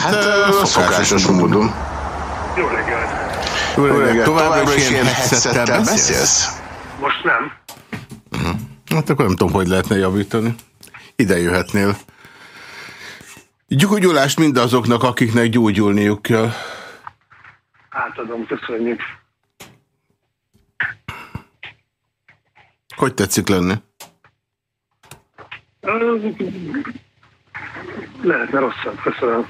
Hát, hát szokásos módon. Jó reggelt. Jó reggelt. Továbbra is ilyen headsettel beszélsz? Most nem. Uh -huh. Hát akkor nem tudom, hogy lehetne javítani. Ide jöhetnél. Gyógyulást mindazoknak, akiknek gyógyulniuk kell. Átadom, köszönjük. Hogy tetszik lenni? Lehetne rosszabb, köszönöm.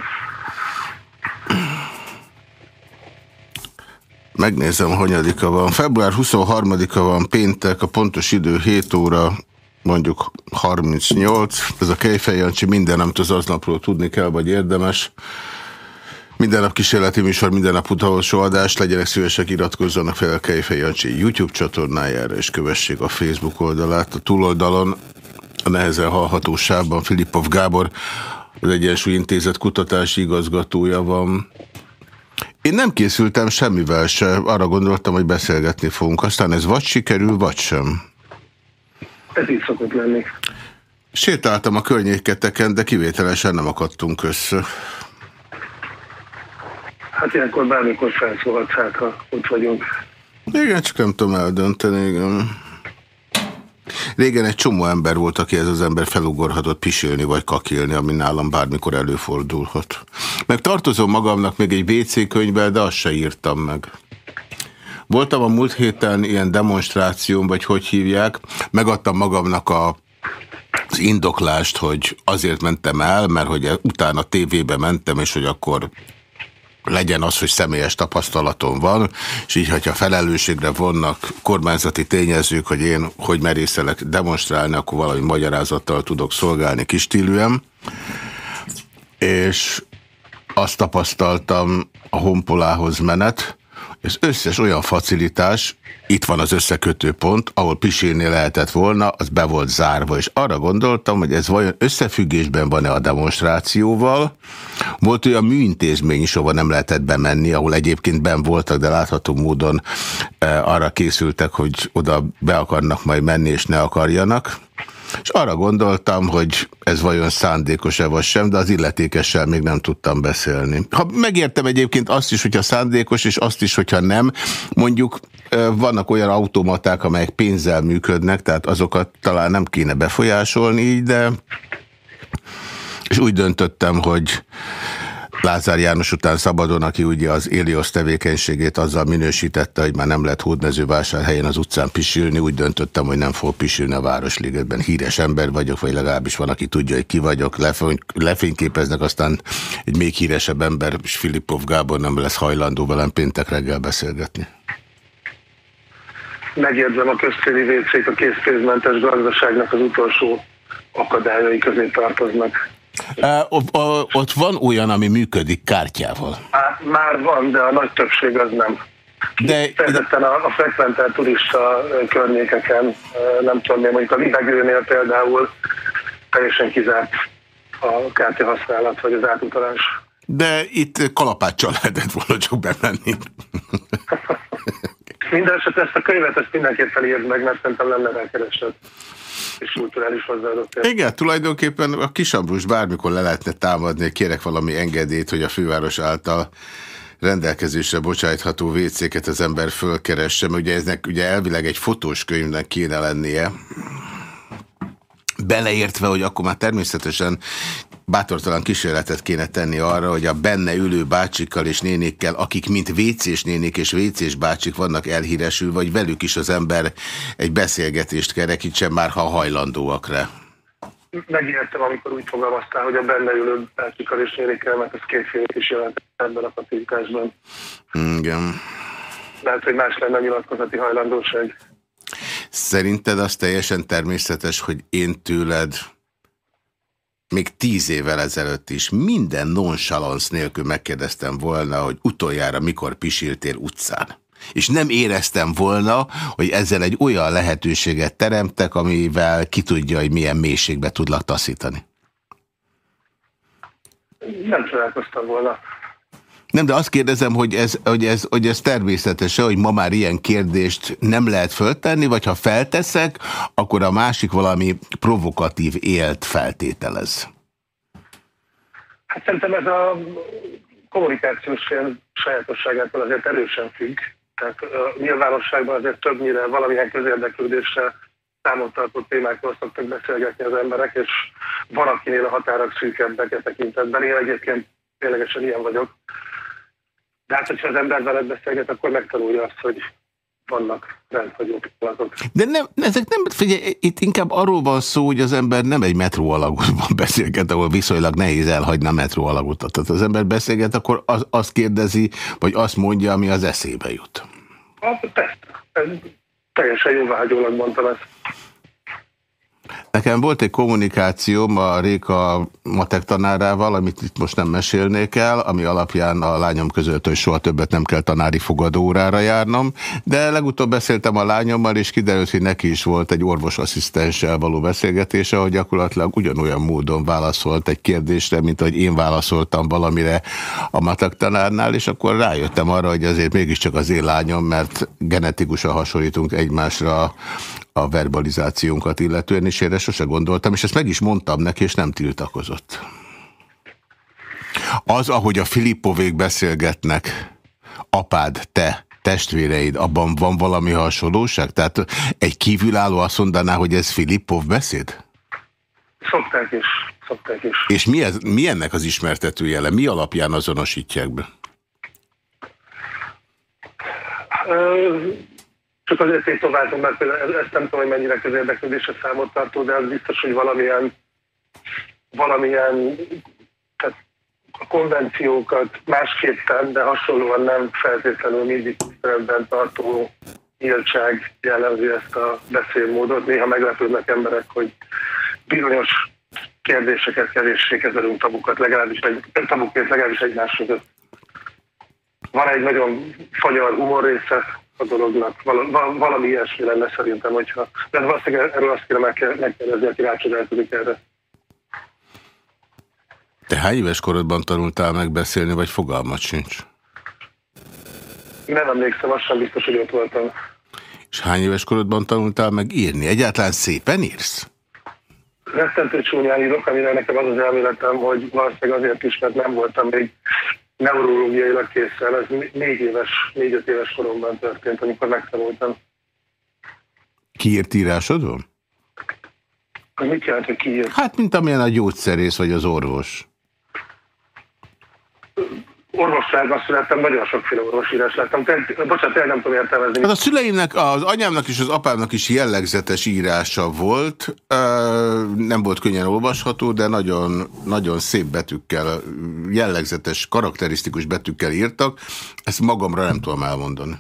Megnézem, hanyadika van. Február 23-a van péntek, a pontos idő 7 óra, mondjuk 38. Ez a Kejfej Jancsi, minden, amit az aznapról tudni kell, vagy érdemes. Minden nap kísérleti műsor, minden nap utolsó adás. Legyenek szívesek, iratkozzanak fel a Kejfej Jancsi YouTube csatornájára, és kövessék a Facebook oldalát. A túloldalon a nehezen hallhatóságban Filipov Gábor, az Egyensúly Intézet kutatási igazgatója van. Én nem készültem semmivel se, arra gondoltam, hogy beszélgetni fogunk. Aztán ez vagy sikerül, vagy sem. Ez így szokott lenni. Sétáltam a környéketeken, de kivételesen nem akadtunk össze. Hát ilyenkor bármikor felszólhatsz, hát ha ott vagyunk. Igen, csak nem tudom eldönteni, igen. Régen egy csomó ember volt, aki ez az ember felugorhatott pisilni vagy kakilni, ami nálam bármikor előfordulhat. Meg tartozom magamnak még egy WC könyvvel, de azt se írtam meg. Voltam a múlt héten ilyen demonstráción, vagy hogy hívják, megadtam magamnak a az indoklást, hogy azért mentem el, mert hogy utána tévébe mentem, és hogy akkor legyen az, hogy személyes tapasztalatom van, és így, hogyha felelősségre vannak kormányzati tényezők, hogy én hogy merészelek demonstrálni, akkor valami magyarázattal tudok szolgálni kistílűen. És azt tapasztaltam a honpolához menet, ez összes olyan facilitás, itt van az összekötő pont, ahol pisilni lehetett volna, az be volt zárva, és arra gondoltam, hogy ez vajon összefüggésben van-e a demonstrációval. Volt olyan műintézmény is, ahol nem lehetett bemenni, ahol egyébként ben voltak, de látható módon e, arra készültek, hogy oda be akarnak majd menni, és ne akarjanak. És arra gondoltam, hogy ez vajon szándékos-e vagy sem, de az illetékessel még nem tudtam beszélni. Ha megértem egyébként azt is, hogyha szándékos, és azt is, hogyha nem, mondjuk vannak olyan automaták, amelyek pénzzel működnek, tehát azokat talán nem kéne befolyásolni de és úgy döntöttem, hogy Lázár János után szabadon, aki ugye az Éliosz tevékenységét azzal minősítette, hogy már nem lehet hódmezővásárhelyen az utcán pisilni, úgy döntöttem, hogy nem fog pisilni a Városligetben. Híres ember vagyok, vagy legalábbis van, aki tudja, hogy ki vagyok. Lefényképeznek, aztán egy még híresebb ember, és Filipov Gábor nem lesz hajlandó velem péntek reggel beszélgetni. Megjegyzem a köztéri vécék a készpénzmentes gazdaságnak az utolsó akadályai közé tartoznak. Ott van olyan, ami működik kártyával? Már, már van, de a nagy többség az nem. De, Természetesen a, a frekventer turista környékeken, nem tudom, mondjuk a libegőnél például teljesen kizárt a kártya használat, vagy az átutalás. De itt kalapáccsal lehetett volna csak bemenni. Minden eset ezt a könyvet ezt mindenképpen írd meg, mert szerintem lenne rákeresett és kulturális hozzáadott. Igen, tulajdonképpen a kisambrus bármikor le lehetne támadni, kérek valami engedélyt, hogy a főváros által rendelkezésre bocsájtható WC-ket az ember fölkeresse, mert ugye eznek ugye elvileg egy fotós könyvnek kéne lennie, beleértve, hogy akkor már természetesen bátortalan kísérletet kéne tenni arra, hogy a benne ülő bácsikkal és nénékkel, akik mint vécés nénék és vécés bácsik vannak elhíresül, vagy velük is az ember egy beszélgetést kerekítsen már, ha hajlandóak rá. Megértem, amikor úgy fogalmaztál, hogy a benne ülő bácsikkal és nénékkel, mert ez kétféle is jelent ebben a patikásban. Igen. Lehet, hogy más lenne a nyilatkozati hajlandóság. Szerinted az teljesen természetes, hogy én tőled még tíz évvel ezelőtt is minden nonchalansz nélkül megkérdeztem volna, hogy utoljára mikor pisiltél utcán. És nem éreztem volna, hogy ezzel egy olyan lehetőséget teremtek, amivel ki tudja, hogy milyen mélységbe tudlak taszítani. Nem találkoztam volna. Nem, de azt kérdezem, hogy ez, hogy ez, hogy ez természetes hogy ma már ilyen kérdést nem lehet föltenni, vagy ha felteszek, akkor a másik valami provokatív élt feltételez. Hát szerintem ez a kommunikációs sajátosságától azért erősen függ. Tehát a nyilvánosságban azért többnyire valamilyen közérdeklődésre számot tartott témákról szoktak beszélgetni az emberek, és van, akinél a határak szűkebbek e tekintetben. Én egyébként ténylegesen ilyen vagyok. De hát, hogyha az ember veled beszélget, akkor megtanulja azt, hogy vannak rendhagyó pillanatok. De nem, ezek nem, figyelj, itt inkább arról van szó, hogy az ember nem egy metró alagútban beszélget, ahol viszonylag nehéz elhagyni a metró alagútat. Tehát az ember beszélget, akkor az, azt kérdezi, vagy azt mondja, ami az eszébe jut. Hát, persze. Teljesen jóváhagyólag mondtam ezt. Nekem volt egy kommunikációm a Réka matek tanárával, amit itt most nem mesélnék el, ami alapján a lányom között, hogy soha többet nem kell tanári fogadóórára járnom, de legutóbb beszéltem a lányommal, és kiderült, hogy neki is volt egy orvosasszisztenssel való beszélgetése, hogy gyakorlatilag ugyanolyan módon válaszolt egy kérdésre, mint ahogy én válaszoltam valamire a matek tanárnál, és akkor rájöttem arra, hogy azért mégiscsak az én lányom, mert genetikusan hasonlítunk egymásra a verbalizációnkat illetően, és erre sose gondoltam, és ezt meg is mondtam neki, és nem tiltakozott. Az, ahogy a Filippovék beszélgetnek, apád, te, testvéreid, abban van valami hasonlóság? Tehát egy kívülálló azt mondaná, hogy ez Filippov beszéd? Szokták is, szokták is. És mi, ez, mi ennek az ismertető jele? Mi alapján azonosítják be? Csak azért tétováltam, mert ezt nem tudom, hogy mennyire közérdeklődésre számot tartó, de az biztos, hogy valamilyen, valamilyen tehát a konvenciókat másképpen, de hasonlóan nem feltétlenül mindig tiszteletben tartó nyíltság jellemzi ezt a beszélmódot. Néha meglepődnek emberek, hogy bizonyos kérdéseket kevéssé kezelünk tabukat, legalábbis egy, tabukként legalábbis egymás között. Van egy nagyon fagyar humor része, a dolognak. Val valami ilyesmi lenne szerintem, hogyha... De valószínűleg erről azt kéne megkérdezni, aki rácsodálkozik erre. Te hány éves korodban tanultál megbeszélni, vagy fogalmat sincs? Nem emlékszem, azt sem biztos, hogy ott voltam. És hány éves korodban tanultál meg írni? Egyáltalán szépen írsz? Rettentő csúnyán írok, amire nekem az az elméletem, hogy valószínűleg azért is, mert nem voltam még neurológiailag készen, ez négy éves, négy-öt éves koromban történt, amikor megtanultam. Kiírt írásod van? Az mit jelent, hogy kiírt? Hát, mint amilyen a gyógyszerész vagy az orvos orvosságban születtem, nagyon sokféle orvosírás lettem. Bocsánat, el nem tudom értelmezni. Hát a szüleimnek, az anyámnak és az apámnak is jellegzetes írása volt. Nem volt könnyen olvasható, de nagyon, nagyon szép betűkkel, jellegzetes, karakterisztikus betűkkel írtak. Ezt magamra nem tudom elmondani.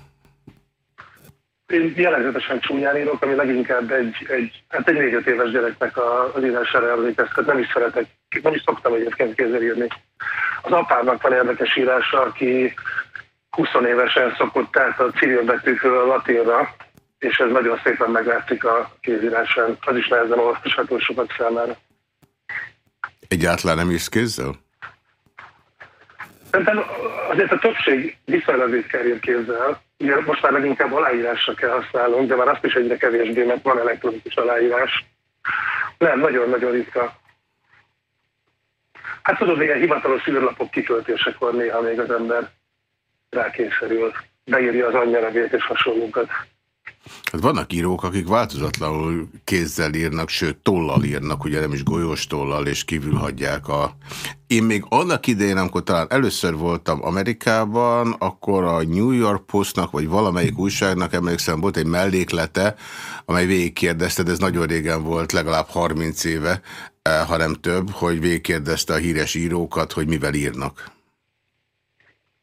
Én jellegzetesen csúnyán írok, ami leginkább egy, egy, hát egy négy éves gyereknek az írására emlékeztet. Nem is szeretek, nem is szoktam egyébként kézzel írni. Az apámnak van érdekes írása, aki 20 évesen szokott át a civil betűkről a latinra, és ez nagyon szépen meglátszik a kézírásán. Az is nehezen olvasható sokat számára. Egyáltalán nem is kézzel? Szerintem azért a többség viszonylag ritkán ír kézzel. Ugye most már leginkább aláírásra kell használnunk, de már azt is egyre kevésbé, mert van elektronikus aláírás. Nem, nagyon-nagyon ritka. Hát tudod, ilyen hivatalos űrlapok kitöltésekor néha még az ember rákényszerül, beírja az anyja nevét és hasonlókat. Hát vannak írók, akik változatlanul kézzel írnak, sőt tollal írnak, ugye nem is golyós tollal, és kívül hagyják a... Én még annak idején, amikor talán először voltam Amerikában, akkor a New York Postnak, vagy valamelyik újságnak, emlékszem, volt egy melléklete, amely végigkérdezte, de ez nagyon régen volt, legalább 30 éve, eh, ha nem több, hogy végigkérdezte a híres írókat, hogy mivel írnak.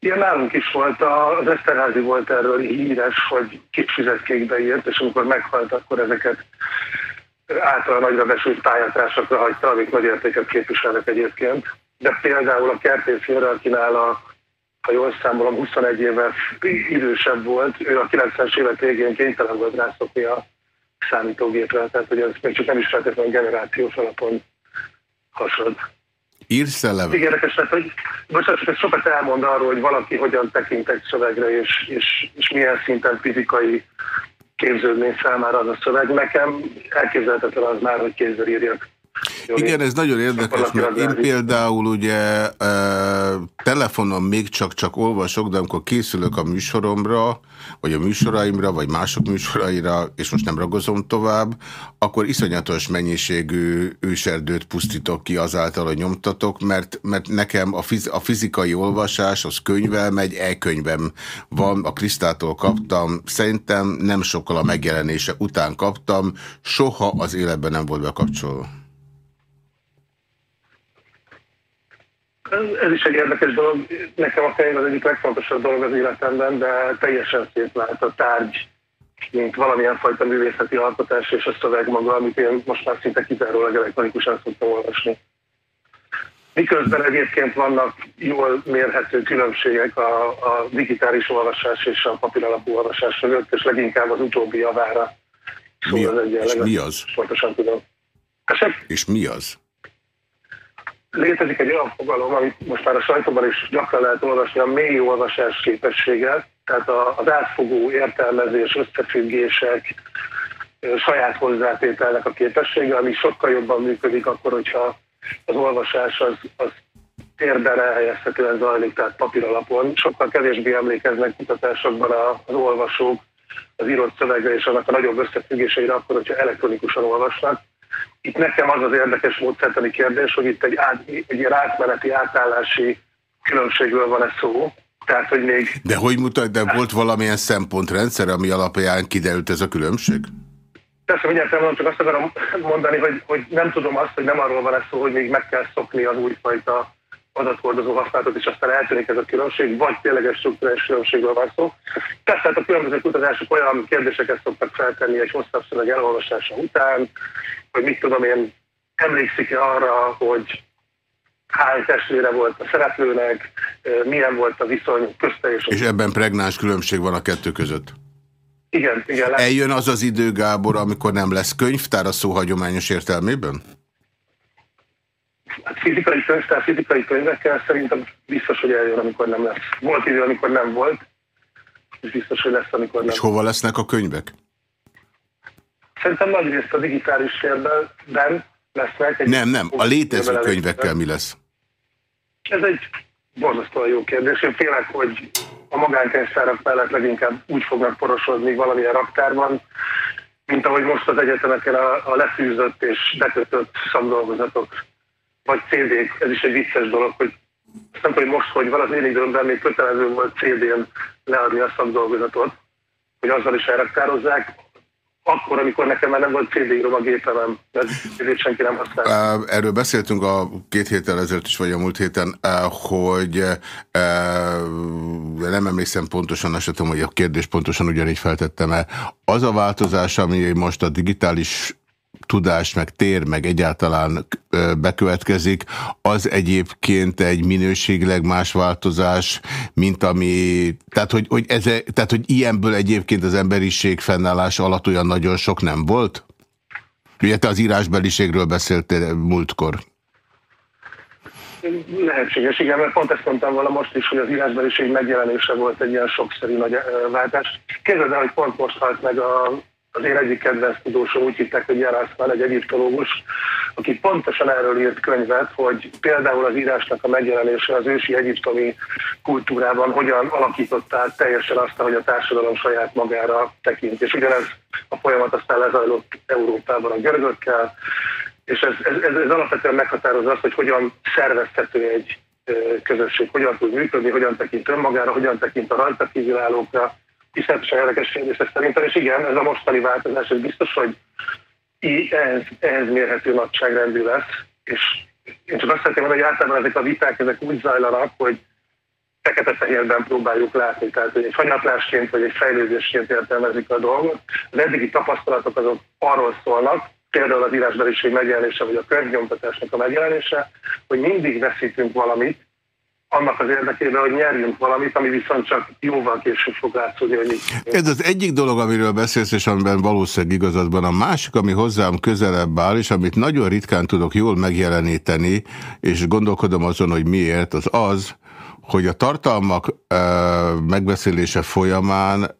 Igen, nálunk is volt, az Eszterházi volt erről híres, hogy kit fizetkékbe írt, és amikor meghalt, akkor ezeket által nagyra besült pályatársakra hagyta, amik nagy értéket képviselnek egyébként. De például a kertész akinál a ha jól számolom, 21 éves idősebb volt, ő a 90-es évek végén kénytelen volt rászokni a számítógépre, tehát hogy ez még csak nem is feltétlenül generációs alapon hasad. Írsz el levelet? Érdekes lett, hogy bocsánat, csak sokat elmond arról, hogy valaki hogyan tekint egy szövegre, és, és, és milyen szinten fizikai képződmény számára az a szöveg. Nekem elképzelhetetlen az már, hogy kézzel írjak. Igen, ez nagyon érdekes, mert én például ugye telefonon még csak-csak olvasok, de amikor készülök a műsoromra, vagy a műsoraimra, vagy mások műsoraira, és most nem ragozom tovább, akkor iszonyatos mennyiségű őserdőt pusztítok ki azáltal, hogy nyomtatok, mert, mert nekem a, fiz, a fizikai olvasás, az könyvvel megy, e-könyvem van, a Krisztától kaptam, szerintem nem sokkal a megjelenése után kaptam, soha az életben nem volt bekapcsolva. Ez, is egy érdekes dolog. Nekem a könyv az egyik legfontosabb dolog az életemben, de teljesen szétvált a tárgy, mint valamilyen fajta művészeti alkotás és a szöveg maga, amit én most már szinte kizárólag elektronikusan szoktam olvasni. Miközben egyébként vannak jól mérhető különbségek a, a digitális olvasás és a papíralapú olvasás között, és leginkább az utóbbi javára. Szóval mi, az és mi az? Pontosan tudom. Esek? És mi az? Létezik egy olyan fogalom, amit most már a sajtóban is gyakran lehet olvasni, a mély olvasás képessége, tehát az átfogó értelmezés, összefüggések, saját hozzátételnek a képessége, ami sokkal jobban működik akkor, hogyha az olvasás az, az térben elhelyezhetően zajlik, tehát papír alapon. Sokkal kevésbé emlékeznek kutatásokban az olvasók az írott szövegre és annak a nagyobb összefüggéseire akkor, hogyha elektronikusan olvasnak itt nekem az az érdekes módszertani kérdés, hogy itt egy, át, egy ilyen átmeneti átállási különbségről van-e szó. Tehát, hogy még... De hogy mutat, de volt valamilyen szempontrendszer, ami alapján kiderült ez a különbség? Persze, mindjárt mondom, csak azt akarom mondani, hogy, hogy nem tudom azt, hogy nem arról van ez szó, hogy még meg kell szokni az újfajta adathordozó használatot, és aztán eltűnik ez a különbség, vagy tényleges struktúrális különbségről van szó. Tehát a különböző kutatások olyan kérdéseket szoktak feltenni egy hosszabb szöveg elolvasása után, hogy mit tudom én, emlékszik-e arra, hogy hány testvére volt a szereplőnek, milyen volt a viszony közte és... És ebben pregnáns különbség van a kettő között? Igen, igen. Eljön az az idő, Gábor, amikor nem lesz könyvtár a szó hagyományos értelmében? Hát fizikai könyvtár, fizikai könyvekkel szerintem biztos, hogy eljön, amikor nem lesz. Volt idő, amikor nem volt, és biztos, hogy lesz, amikor nem. És hova lesznek a könyvek? Szerintem nagy részt a digitális térben lesznek. Egy nem, nem. A létező könyvekkel mi lesz? Ez egy borzasztóan jó kérdés. Én félek, hogy a magánkönyvtárak mellett leginkább úgy fognak porosodni valamilyen raktárban, mint ahogy most az egyetemeken a, a lefűzött és bekötött szakdolgozatok, vagy CD-k. Ez is egy vicces dolog, hogy azt nem tudom, most, hogy van az én időmben még kötelező volt CD-n leadni a szakdolgozatot, hogy azzal is elraktározzák akkor, amikor nekem már nem volt CD-írom a gépemem, mert ezért senki nem használ. Erről beszéltünk a két héttel ezelőtt is, vagy a múlt héten, hogy nem emlékszem pontosan, tudom, hogy a kérdés pontosan ugyanígy feltettem el. Az a változás, ami most a digitális tudás, meg tér, meg egyáltalán bekövetkezik, az egyébként egy minőségileg más változás, mint ami, tehát hogy, hogy, ez, tehát, hogy ilyenből egyébként az emberiség fennállás alatt olyan nagyon sok nem volt? Ugye te az írásbeliségről beszéltél múltkor. Lehetséges, igen, mert pont ezt mondtam volna most is, hogy az írásbeliség megjelenése volt egy ilyen sokszerű nagy váltás. El, hogy pont most halt meg a az én egyik kedvenc tudósom úgy hittek, hogy Jarászmán egy egyiptológus, aki pontosan erről írt könyvet, hogy például az írásnak a megjelenése az ősi egyiptomi kultúrában hogyan alakította teljesen azt, hogy a társadalom saját magára tekint. És ugyanez a folyamat aztán lezajlott Európában a görögökkel, és ez, ez, ez, ez alapvetően meghatározza azt, hogy hogyan szervezhető egy közösség, hogyan tud működni, hogyan tekint önmagára, hogyan tekint a rajta kívülállókra, iszonyatosan érdekes kérdés ez szerintem, és igen, ez a mostani változás, ez biztos, hogy ehhez, ehhez mérhető nagyságrendű lesz, és én csak azt szeretném hogy általában ezek a viták ezek úgy zajlanak, hogy fekete-fehérben próbáljuk látni, tehát hogy egy hanyatlásként vagy egy fejlődésként értelmezik a dolgot. Az eddigi tapasztalatok azok arról szólnak, például az írásbeliség megjelenése, vagy a könyvnyomtatásnak a megjelenése, hogy mindig veszítünk valamit, annak az érdekében, hogy nyerjünk valamit, ami viszont csak jóval később fog látszódni, hogy Ez az egyik dolog, amiről beszélsz, és amiben valószínűleg igazadban. A másik, ami hozzám közelebb áll, és amit nagyon ritkán tudok jól megjeleníteni, és gondolkodom azon, hogy miért, az az, hogy a tartalmak megbeszélése folyamán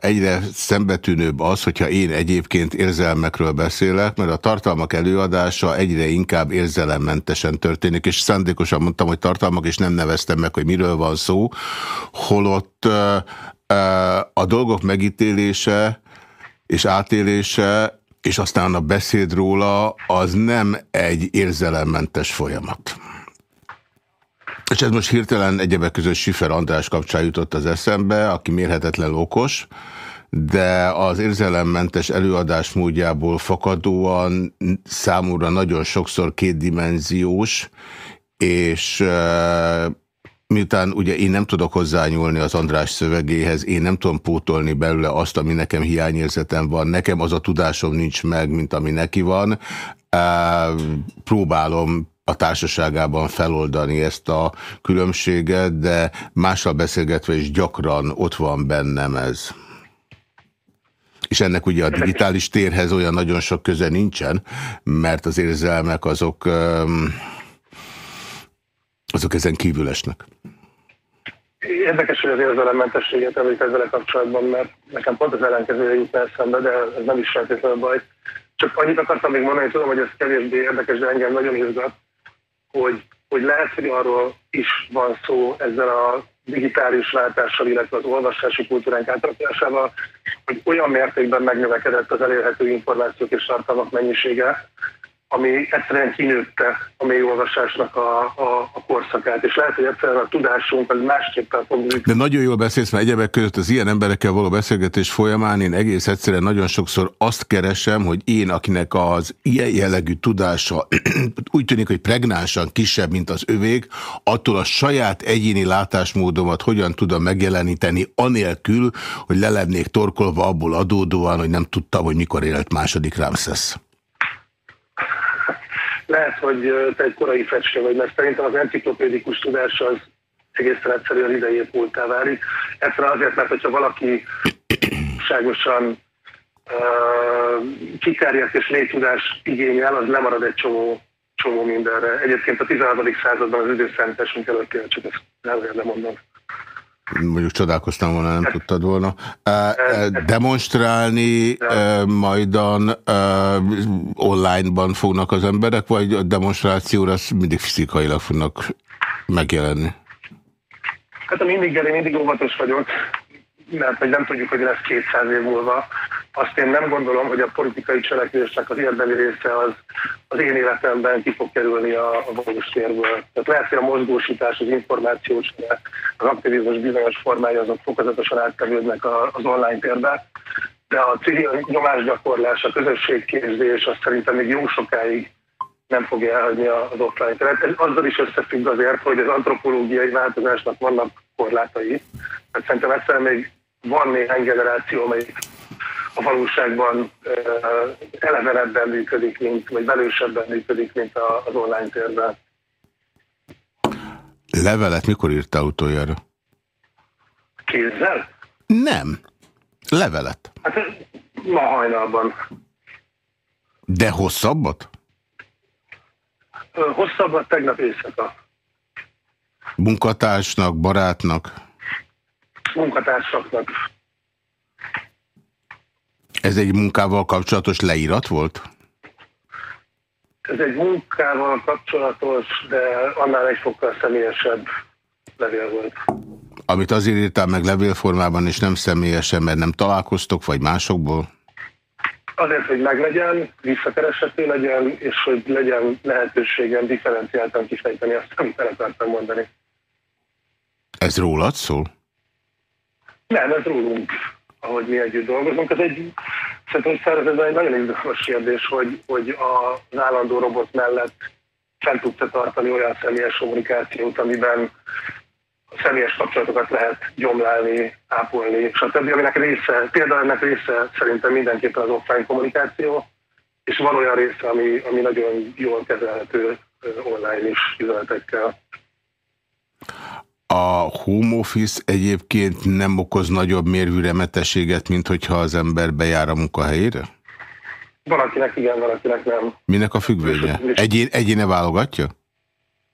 egyre szembetűnőbb az, hogyha én egyébként érzelmekről beszélek, mert a tartalmak előadása egyre inkább érzelemmentesen történik, és szándékosan mondtam, hogy tartalmak, és nem neveztem meg, hogy miről van szó, holott a dolgok megítélése és átélése, és aztán a beszéd róla, az nem egy érzelemmentes folyamat. És ez most hirtelen egyebek között Sifer András kapcsán jutott az eszembe, aki mérhetetlen okos, de az érzelemmentes előadás módjából fakadóan számúra nagyon sokszor kétdimenziós, és miután ugye én nem tudok hozzányúlni az András szövegéhez, én nem tudom pótolni belőle azt, ami nekem hiányérzetem van, nekem az a tudásom nincs meg, mint ami neki van, próbálom a társaságában feloldani ezt a különbséget, de mással beszélgetve is gyakran ott van bennem ez. És ennek ugye a digitális térhez olyan nagyon sok köze nincsen, mert az érzelmek azok, azok ezen kívül esnek. Érdekes, hogy az érzelemmentességet említ ezzel kapcsolatban, mert nekem pont az ellenkezője jut eszembe, de ez nem is feltétlenül baj. Csak annyit akartam még mondani, tudom, hogy ez kevésbé érdekes, de engem nagyon izgat, hogy, hogy lehet, hogy arról is van szó ezzel a digitális váltással, illetve az olvasási kultúránk átrakásával, hogy olyan mértékben megnövekedett az elérhető információk és tartalmak mennyisége, ami egyszerűen kinőtte a mélyolvasásnak a, a, a korszakát, és lehet, hogy egyszerűen a tudásunk az másképpen fog működni. De nagyon jól beszélsz, mert egyebek között az ilyen emberekkel való beszélgetés folyamán én egész egyszerűen nagyon sokszor azt keresem, hogy én, akinek az ilyen jellegű tudása úgy tűnik, hogy pregnánsan kisebb, mint az övék, attól a saját egyéni látásmódomat hogyan tudom megjeleníteni, anélkül, hogy le lennék torkolva abból adódóan, hogy nem tudtam, hogy mikor élt második Ramses. Lehet, hogy te egy korai fecske vagy, mert szerintem az enciklopédikus tudás az egészen egyszerűen idejét múltá válik. Egyszerűen azért, mert hogyha valaki ságosan uh, kiterjedt és mély igényel, az lemarad egy csomó, csomó mindenre. Egyébként a 16. században az időszámításunk előtt csak ezt nem mondom mondjuk csodálkoztam volna, nem tudtad volna. Demonstrálni majdan online-ban fognak az emberek, vagy a demonstrációra mindig fizikailag fognak megjelenni? Hát a mindig, én mindig óvatos vagyok, mert hogy nem tudjuk, hogy lesz 200 év múlva. Azt én nem gondolom, hogy a politikai cselekvésnek az érdemi része az, az én életemben ki fog kerülni a, a valós térből. Tehát lehet, hogy a mozgósítás, az információs, az aktivizmus bizonyos formája azok fokozatosan átkerülnek az online térbe, de a civil nyomásgyakorlás, a közösségképzés, azt szerintem még jó sokáig nem fogja elhagyni az offline teret. Ez azzal is összefügg azért, hogy az antropológiai változásnak vannak korlátai. Tehát szerintem egyszerűen még van néhány generáció, amelyik a valóságban elevenebben működik, mint, vagy belősebben működik, mint az online térben. Levelet mikor írtál utoljára? Kézzel? Nem. Levelet. Hát ma hajnalban. De hosszabbat? Hosszabbat tegnap éjszaka. Munkatársnak, barátnak? Munkatársaknak. Ez egy munkával kapcsolatos leírat volt? Ez egy munkával kapcsolatos, de annál egy fokkal személyesebb levél volt. Amit azért írtál meg levélformában, és nem személyesen, mert nem találkoztok, vagy másokból? Azért, hogy meglegyen, visszakereshető legyen, és hogy legyen lehetőségem differenciáltan kifejteni azt, amit el akartam mondani. Ez rólad szól? Nem, ez rólunk ahogy mi együtt dolgozunk. Ez egy, szerintem ez egy nagyon izgalmas kérdés, hogy, hogy az állandó robot mellett fent tudsz tartani olyan személyes kommunikációt, amiben a személyes kapcsolatokat lehet gyomlálni, ápolni, stb. Aminek része, például ennek része szerintem mindenképpen az offline kommunikáció, és van olyan része, ami, ami nagyon jól kezelhető online is üzenetekkel. A home office egyébként nem okoz nagyobb mérvű remetességet, mint hogyha az ember bejár a munkahelyére? Valakinek igen, valakinek nem. Minek a függvénye? Egyén, egyéne válogatja?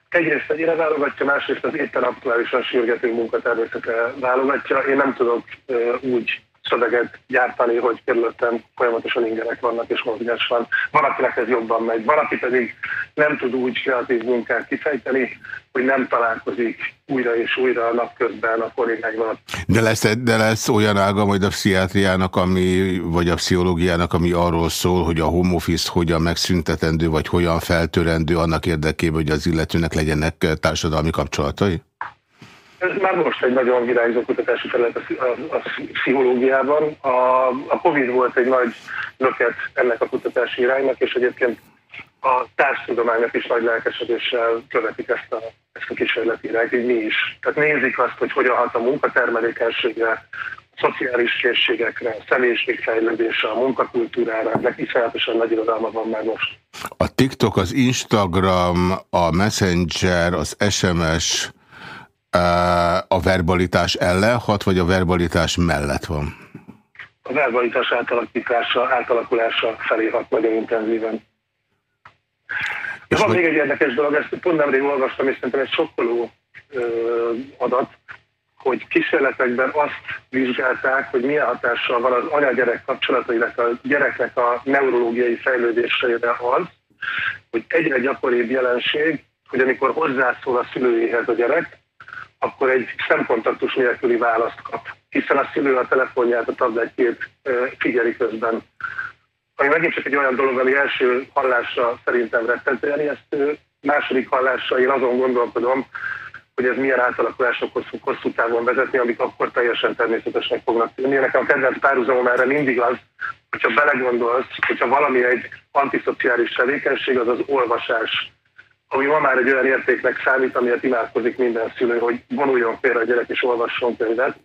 Egyrészt egyéne válogatja, másrészt az éppen aktuálisan sürgető munkatermészete válogatja. Én nem tudok uh, úgy szöveget gyártani, hogy körülöttem folyamatosan ingerek vannak és mozgás van. Valakinek ez jobban megy, valaki pedig nem tud úgy kreatív munkát kifejteni, hogy nem találkozik újra és újra a napközben a kollégáival. De lesz, de lesz olyan ága majd a pszichiátriának, ami, vagy a pszichológiának, ami arról szól, hogy a home office hogyan megszüntetendő, vagy hogyan feltörendő annak érdekében, hogy az illetőnek legyenek társadalmi kapcsolatai? Ez már most egy nagyon virágzó kutatási terület a, a, a pszichológiában. A, a Covid volt egy nagy löket ennek a kutatási iránynak, és egyébként a társadalmánynak is nagy lelkesedéssel követik ezt a, ezt a kísérleti irányt, így mi is. Tehát nézik azt, hogy hogyan hat a munkatermelékenységre, a szociális készségekre, a személyiségfejlődésre, a munkakultúrára, neki iszonyatosan nagy irodalma van már most. A TikTok, az Instagram, a Messenger, az SMS, a verbalitás ellen hat, vagy a verbalitás mellett van? A verbalitás átalakítása, átalakulása felé hat nagyon intenzíven. De van még egy érdekes dolog, ezt pont nemrég olvastam, és szerintem egy sokkoló ö, adat, hogy kísérletekben azt vizsgálták, hogy milyen hatással van az anya-gyerek kapcsolata, illetve a gyereknek a neurológiai fejlődésére az, hogy egyre gyakoribb jelenség, hogy amikor hozzászól a szülőjéhez a gyerek, akkor egy szemkontaktus nélküli választ kap, hiszen a szülő a telefonját, a tabletjét figyeli közben. Ami megint csak egy olyan dolog, ami első hallásra szerintem rettentően ijesztő, második hallásra én azon gondolkodom, hogy ez milyen átalakulásokhoz fog hosszú távon vezetni, amik akkor teljesen természetesnek fognak tűnni. Nekem a kedvenc párhuzamom erre mindig az, hogyha belegondolsz, hogyha valami egy antiszociális tevékenység, az az olvasás ami ma már egy olyan értéknek számít, amiért imádkozik minden szülő, hogy vonuljon félre a gyerek és olvasson könyvet,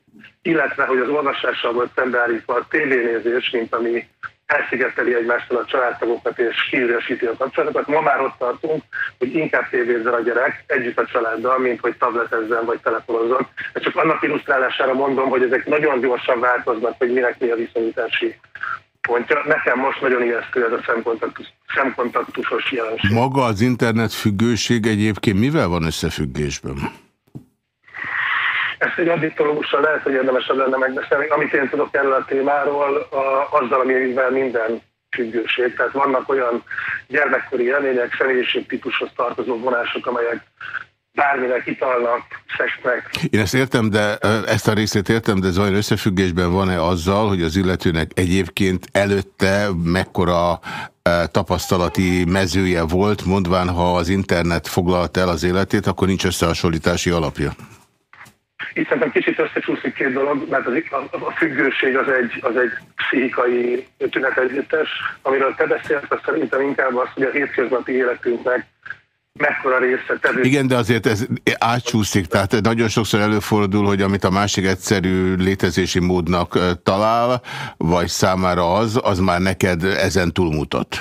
illetve, hogy az olvasással volt szembeállítva a tévénézés, mint ami elszigeteli egymástól a családtagokat és kiüresíti a kapcsolatokat. Ma már ott tartunk, hogy inkább tévézzel a gyerek együtt a családdal, mint hogy tabletezzen vagy telefonozzon. Ez csak annak illusztrálására mondom, hogy ezek nagyon gyorsan változnak, hogy minek mi a viszonyítási pontja. Nekem most nagyon ijesztő ez a szemkontaktus, szemkontaktusos jelenség. Maga az internet függőség egyébként mivel van összefüggésben? Ezt egy addiktológussal lehet, hogy érdemesebb lenne megbeszélni. Amit én tudok erről a témáról, a, azzal, amivel minden függőség. Tehát vannak olyan gyermekkori élmények, személyiségtípushoz tartozó vonások, amelyek bárminek, italnak, szexnek. Én ezt értem, de ezt a részét értem, de zajn összefüggésben van-e azzal, hogy az illetőnek egyébként előtte mekkora tapasztalati mezője volt, mondván, ha az internet foglalt el az életét, akkor nincs összehasonlítási alapja? Itt szerintem kicsit összecsúszik két dolog, mert az, a, a függőség az egy, az egy pszichikai tünetegyüttes, amiről te beszélsz, az szerintem inkább az, hogy a hétköznapi életünknek mekkora része tevő. Igen, de azért ez átcsúszik, tehát nagyon sokszor előfordul, hogy amit a másik egyszerű létezési módnak talál, vagy számára az, az már neked ezen túlmutat.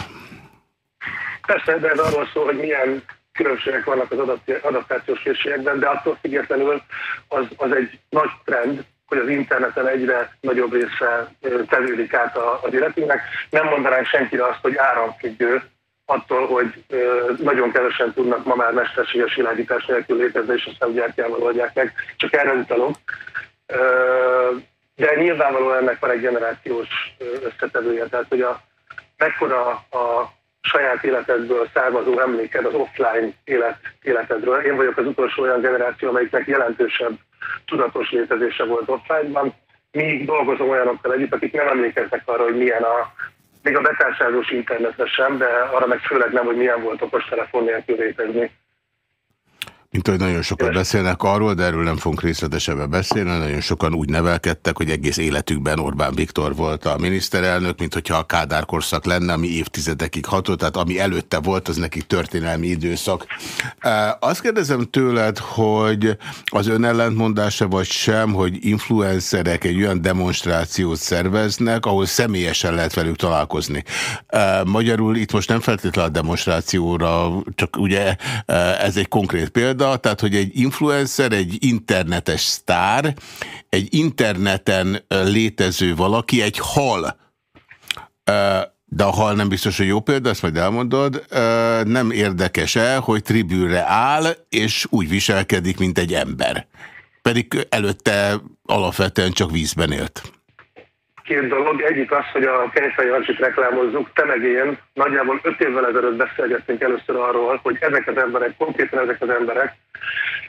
Persze, de ez arról szól, hogy milyen különbségek vannak az adaptációs készségekben, de attól függetlenül az, az egy nagy trend, hogy az interneten egyre nagyobb része tevődik át az életünknek. Nem mondanánk senkire azt, hogy áramfüggő, attól, hogy nagyon kevesen tudnak ma már mesterséges világítás nélkül létezni, és azt nem gyártyával oldják meg. Csak erre utalok. De nyilvánvalóan ennek van egy generációs összetevője, tehát hogy a, mekkora a saját életedből származó emléked az offline élet, életedről. Én vagyok az utolsó olyan generáció, amelyiknek jelentősebb tudatos létezése volt offline-ban. Mi dolgozom olyanokkal együtt, akik nem emlékeznek arra, hogy milyen a még a betárságos internetre sem, de arra meg főleg nem, hogy milyen volt okostelefon nélkül létezni. Mint hogy nagyon sokat beszélnek arról, de erről nem fogunk részletesebben beszélni. Nagyon sokan úgy nevelkedtek, hogy egész életükben Orbán Viktor volt a miniszterelnök, mint hogyha a Kádár korszak lenne, ami évtizedekig hatott, tehát ami előtte volt, az nekik történelmi időszak. Azt kérdezem tőled, hogy az ön ellentmondása vagy sem, hogy influencerek egy olyan demonstrációt szerveznek, ahol személyesen lehet velük találkozni. Magyarul itt most nem feltétlenül a demonstrációra, csak ugye ez egy konkrét példa, vissza, tehát hogy egy influencer, egy internetes sztár, egy interneten létező valaki, egy hal, de a hal nem biztos, hogy jó példa, ezt majd elmondod, nem érdekes-e, hogy tribűre áll, és úgy viselkedik, mint egy ember. Pedig előtte alapvetően csak vízben élt két dolog. Egyik az, hogy a Kejfej Jancsit reklámozzuk. Te meg én nagyjából öt évvel ezelőtt beszélgettünk először arról, hogy ezek az emberek, konkrétan ezek az emberek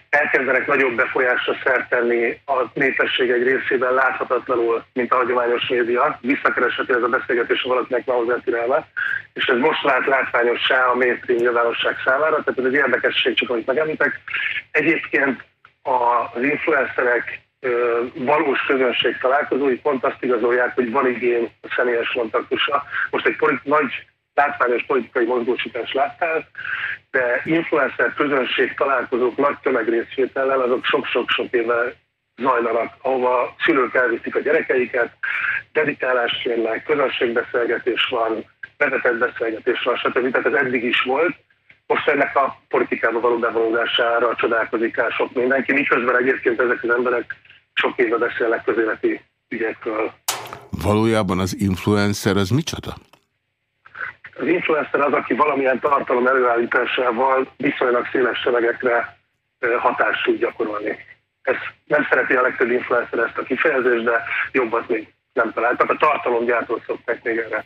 elkezdenek nagyobb befolyásra szert tenni a népesség egy részében láthatatlanul, mint a hagyományos média. Visszakeresheti ez a beszélgetés, ha valakinek van hozzá és ez most lát látványossá a mainstream nyilvánosság számára, tehát ez egy érdekesség, csak amit megemlítek. Egyébként az influencerek valós közönség találkozói pont azt igazolják, hogy van igény a személyes kontaktusra. Most egy politi- nagy látványos politikai mozgósítást láttál, de influencer közönség találkozók nagy tömegrészvétellel azok sok-sok-sok éve zajlanak, ahova szülők elviszik a gyerekeiket, dedikálást kérnek, közönségbeszélgetés van, vezetett beszélgetés van, stb. Tehát ez eddig is volt. Most ennek a politikába való bevonulásra csodálkozik el sok mindenki, miközben egyébként ezek az emberek sok éve beszélnek közéleti ügyekről. Valójában az influencer az micsoda? Az influencer az, aki valamilyen tartalom előállításával viszonylag széles szemegekre hatást tud gyakorolni. Ez nem szereti a legtöbb influencer ezt a kifejezést, de jobbat még nem találtak. A tartalomgyártót szokták még erre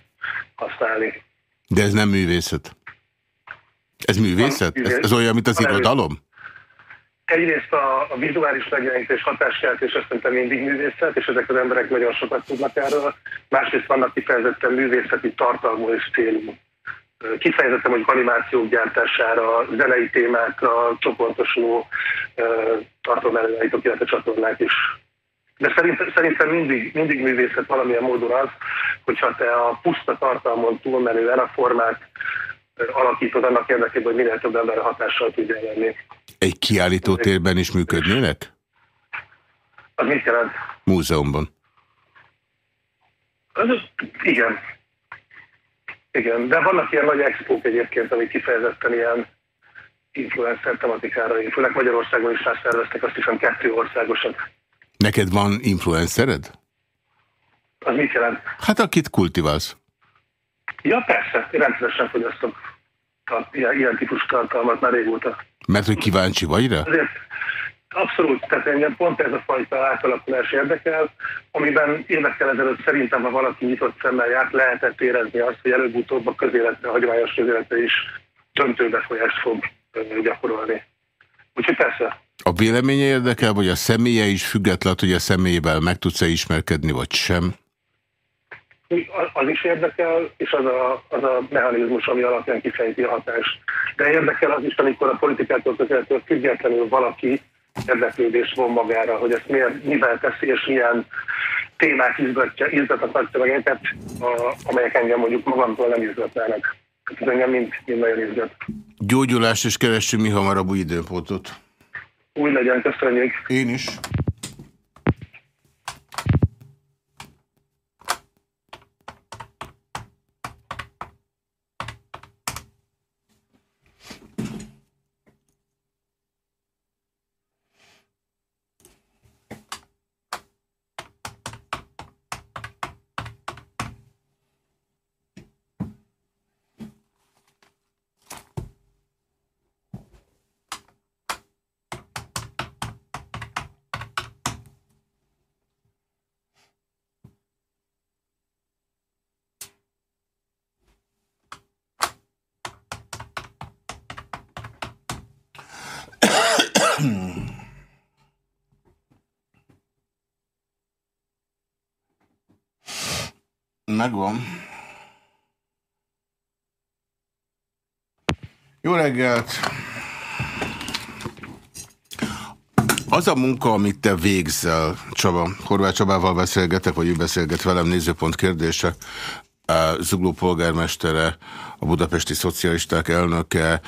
használni. De ez nem művészet? Ez művészet? Ez, ez olyan, mint az irodalom? egyrészt a, a vizuális megjelenítés hatáskeltés azt szerintem mindig művészet, és ezek az emberek nagyon sokat tudnak erről. Másrészt vannak kifejezetten művészeti tartalmú és célú. Kifejezetten mondjuk animációk gyártására, zenei témákra csoportosuló tartalmelőállítók, illetve csatornák is. De szerintem, szerintem mindig, mindig művészet valamilyen módon az, hogyha te a puszta tartalmon túlmenően a formát alakítod annak érdekében, hogy minél több ember hatással tudja lenni. Egy kiállító térben is működnének? Az mit jelent? Múzeumban. Az, igen. Igen, de vannak ilyen nagy expók egyébként, amik kifejezetten ilyen influencer tematikára épülnek. Magyarországon is szerveztek, azt hiszem kettő országosat. Neked van influencered? Az mit jelent? Hát akit kultiválsz. Ja, persze, én rendszeresen fogyasztok ilyen, ilyen típusú tartalmat már régóta. Mert hogy kíváncsi vagy rá? Azért, abszolút, tehát engem pont ez a fajta átalakulás érdekel, amiben évekkel ezelőtt szerintem, ha valaki nyitott szemmel járt, lehetett érezni azt, hogy előbb-utóbb a közéletre, a hagyományos közéletre is döntő befolyást fog gyakorolni. Úgyhogy persze. A véleménye érdekel, vagy a személye is független, hogy a személyével meg tudsz-e ismerkedni, vagy sem? Az is érdekel, és az a, az a mechanizmus, ami alapján kifejti a hatást. De érdekel az is, amikor a politikától közvetlenül függetlenül valaki érdeklődés von magára, hogy ezt miért, mivel teszi, és milyen témák izgatja, izgatnak meg egyet, amelyek engem mondjuk magamtól nem izgatnának. Ez engem mind, mind nagyon izgat. Gyógyulás és keressünk mi hamarabb új időpontot. Úgy legyen, köszönjük. Én is. Megvan. Jó reggelt! Az a munka, amit te végzel, Csaba, Horváth Csabával beszélgetek, vagy ő beszélget velem, nézőpont kérdése, Zugló polgármestere, a budapesti szocialisták elnöke,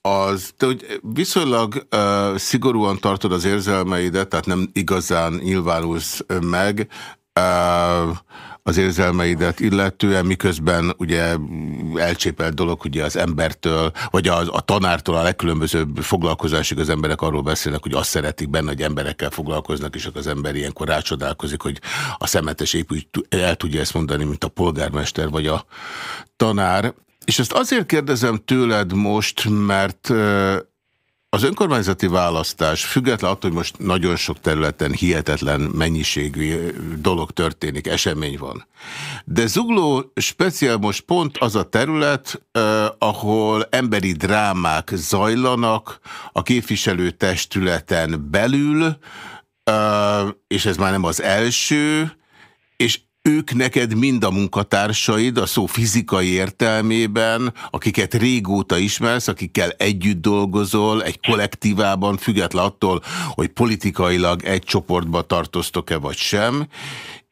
az, te hogy viszonylag uh, szigorúan tartod az érzelmeidet, tehát nem igazán nyilvánulsz meg, az érzelmeidet illetően, miközben ugye elcsépelt dolog, ugye az embertől, vagy a, a tanártól a legkülönbözőbb foglalkozásig az emberek arról beszélnek, hogy azt szeretik benne, hogy emberekkel foglalkoznak, és az ember ilyenkor rácsodálkozik, hogy a szemetes épp úgy el tudja ezt mondani, mint a polgármester vagy a tanár. És ezt azért kérdezem tőled most, mert az önkormányzati választás, független attól, hogy most nagyon sok területen hihetetlen mennyiségű dolog történik, esemény van. De Zugló speciál most pont az a terület, eh, ahol emberi drámák zajlanak a képviselőtestületen belül, eh, és ez már nem az első, és ők neked mind a munkatársaid, a szó fizikai értelmében, akiket régóta ismersz, akikkel együtt dolgozol, egy kollektívában, független attól, hogy politikailag egy csoportba tartoztok-e vagy sem,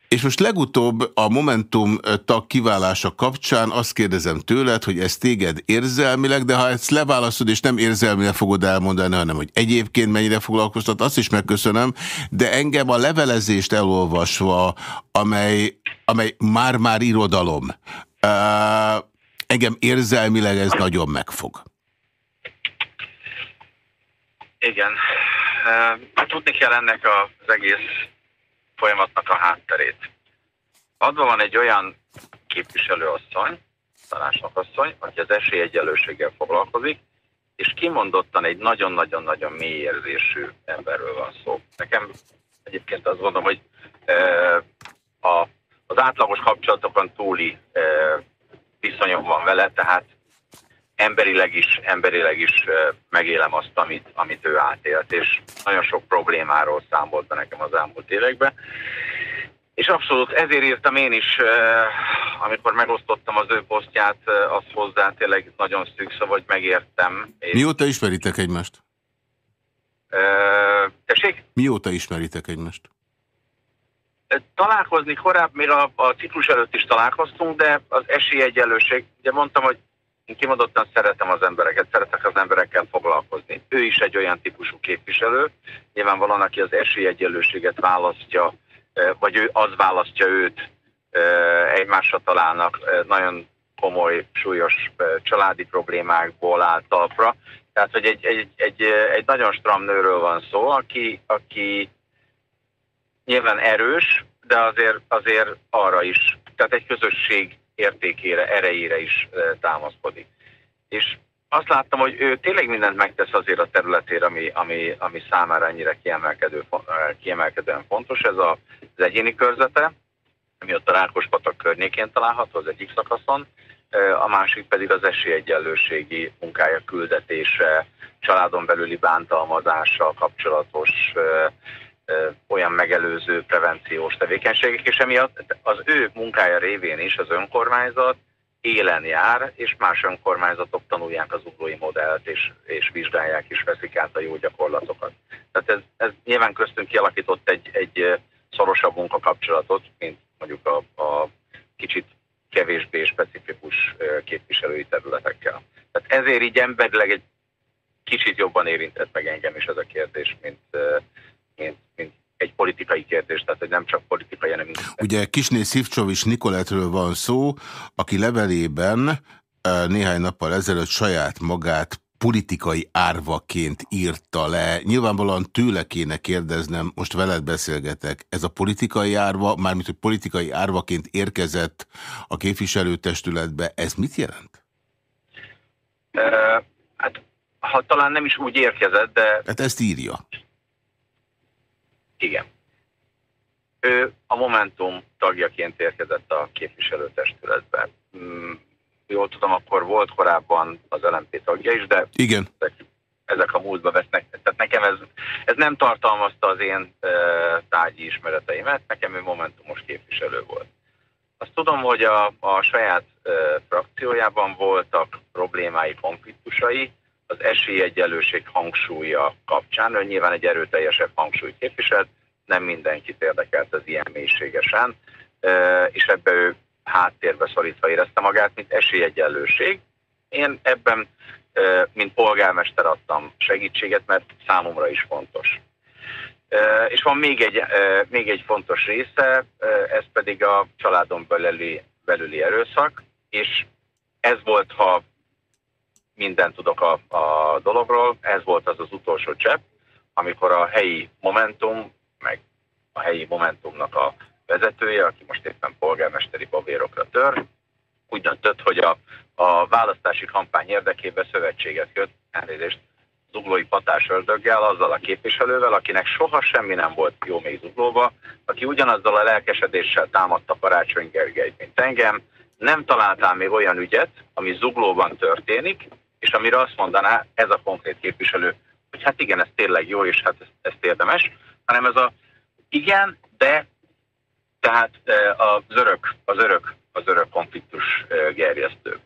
és most legutóbb a Momentum tag kiválása kapcsán azt kérdezem tőled, hogy ez téged érzelmileg, de ha ezt leválasztod, és nem érzelmileg fogod elmondani, hanem hogy egyébként mennyire foglalkoztat, azt is megköszönöm, de engem a levelezést elolvasva, amely, amely már-már irodalom, uh, engem érzelmileg ez nagyon megfog. Igen. Uh, tudni kell ennek az egész folyamatnak a hátterét. Adva van egy olyan képviselőasszony, tanácsnakasszony, aki az esélyegyelőséggel foglalkozik, és kimondottan egy nagyon-nagyon-nagyon mély érzésű emberről van szó. Nekem egyébként azt gondolom, hogy e, a, az átlagos kapcsolatokon túli e, viszonyom van vele, tehát emberileg is, emberileg is megélem azt, amit, amit ő átélt, és nagyon sok problémáról számolt be nekem az elmúlt években. És abszolút ezért írtam én is, amikor megosztottam az ő posztját, az hozzá tényleg nagyon szűkszó, hogy megértem. És... Mióta ismeritek egymást? tessék? Mióta ismeritek egymást? Találkozni korábban, még a, a ciklus előtt is találkoztunk, de az esélyegyenlőség, ugye mondtam, hogy én kimondottan szeretem az embereket, szeretek az emberekkel foglalkozni. Ő is egy olyan típusú képviselő, nyilvánvalóan, aki az esélyegyenlőséget választja, vagy ő az választja őt, egymásra találnak, nagyon komoly, súlyos családi problémákból áll talpra. Tehát, hogy egy, egy, egy, egy nagyon stram nőről van szó, aki, aki nyilván erős, de azért, azért arra is, tehát egy közösség értékére, erejére is támaszkodik. És azt láttam, hogy ő tényleg mindent megtesz azért a területére, ami, ami, ami számára ennyire kiemelkedő, kiemelkedően fontos. Ez a, az egyéni körzete, ami ott a Rákospatak környékén található, az egyik szakaszon, a másik pedig az esélyegyenlőségi munkája küldetése, családon belüli bántalmazással kapcsolatos olyan megelőző prevenciós tevékenységek, és emiatt az ő munkája révén is az önkormányzat élen jár, és más önkormányzatok tanulják az uglói modellt, és, és vizsgálják és veszik át a jó gyakorlatokat. Tehát ez, ez nyilván köztünk kialakított egy, egy szorosabb munkakapcsolatot, mint mondjuk a, a kicsit kevésbé specifikus képviselői területekkel. Tehát ezért így emberileg egy kicsit jobban érintett meg engem is ez a kérdés, mint, mint, mint egy politikai kérdés, tehát hogy nem csak politikai, hanem... Ugye Kisné Szivcsovics Nikoletről van szó, aki levelében néhány nappal ezelőtt saját magát politikai árvaként írta le. Nyilvánvalóan tőle kéne kérdeznem, most veled beszélgetek, ez a politikai árva, mármint hogy politikai árvaként érkezett a képviselőtestületbe, ez mit jelent? Uh, hát ha talán nem is úgy érkezett, de... Hát ezt írja. Igen. Ő a Momentum tagjaként érkezett a képviselőtestületbe. Mm, jól tudom, akkor volt korábban az LMP tagja is, de Igen. Ezek, ezek a múltba vesznek. Tehát nekem ez, ez nem tartalmazta az én e, tárgyi ismereteimet, nekem ő Momentumos képviselő volt. Azt tudom, hogy a, a saját e, frakciójában voltak problémái, konfliktusai, az esélyegyelőség hangsúlya kapcsán. Ő nyilván egy erőteljesebb hangsúly képviselt, nem mindenkit érdekelt az ilyen mélységesen, és ebbe ő háttérbe szorítva érezte magát, mint esélyegyenlőség. Én ebben, mint polgármester adtam segítséget, mert számomra is fontos. És van még egy, még egy fontos része, ez pedig a családon belüli, belüli erőszak, és ez volt, ha mindent tudok a, a dologról, ez volt az az utolsó csepp, amikor a helyi Momentum, meg a helyi Momentumnak a vezetője, aki most éppen polgármesteri babérokra tör, úgy döntött, hogy a, a választási kampány érdekében szövetséget köt, elnézést, zuglói patás ördöggel, azzal a képviselővel, akinek soha semmi nem volt jó még zuglóba, aki ugyanazzal a lelkesedéssel támadta Karácsony Gergelyt, mint engem, nem találtál még olyan ügyet, ami zuglóban történik, és amire azt mondaná ez a konkrét képviselő, hogy hát igen, ez tényleg jó, és hát ez, ez érdemes, hanem ez a igen, de tehát az örök, az örök, az örök konfliktus gerjesztő.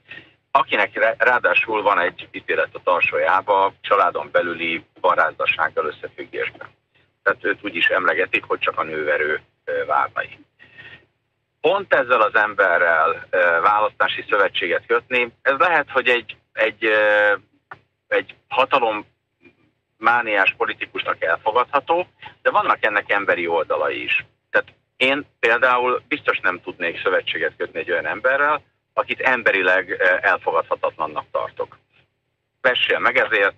Akinek ráadásul van egy ítélet a tarsójába, családon belüli barázdasággal összefüggésben. Tehát őt úgy is emlegetik, hogy csak a nőverő várnai. Pont ezzel az emberrel választási szövetséget kötni, ez lehet, hogy egy, egy, egy hatalom mániás politikusnak elfogadható, de vannak ennek emberi oldalai is. Tehát én például biztos nem tudnék szövetséget kötni egy olyan emberrel, akit emberileg elfogadhatatlannak tartok. Vessél meg ezért,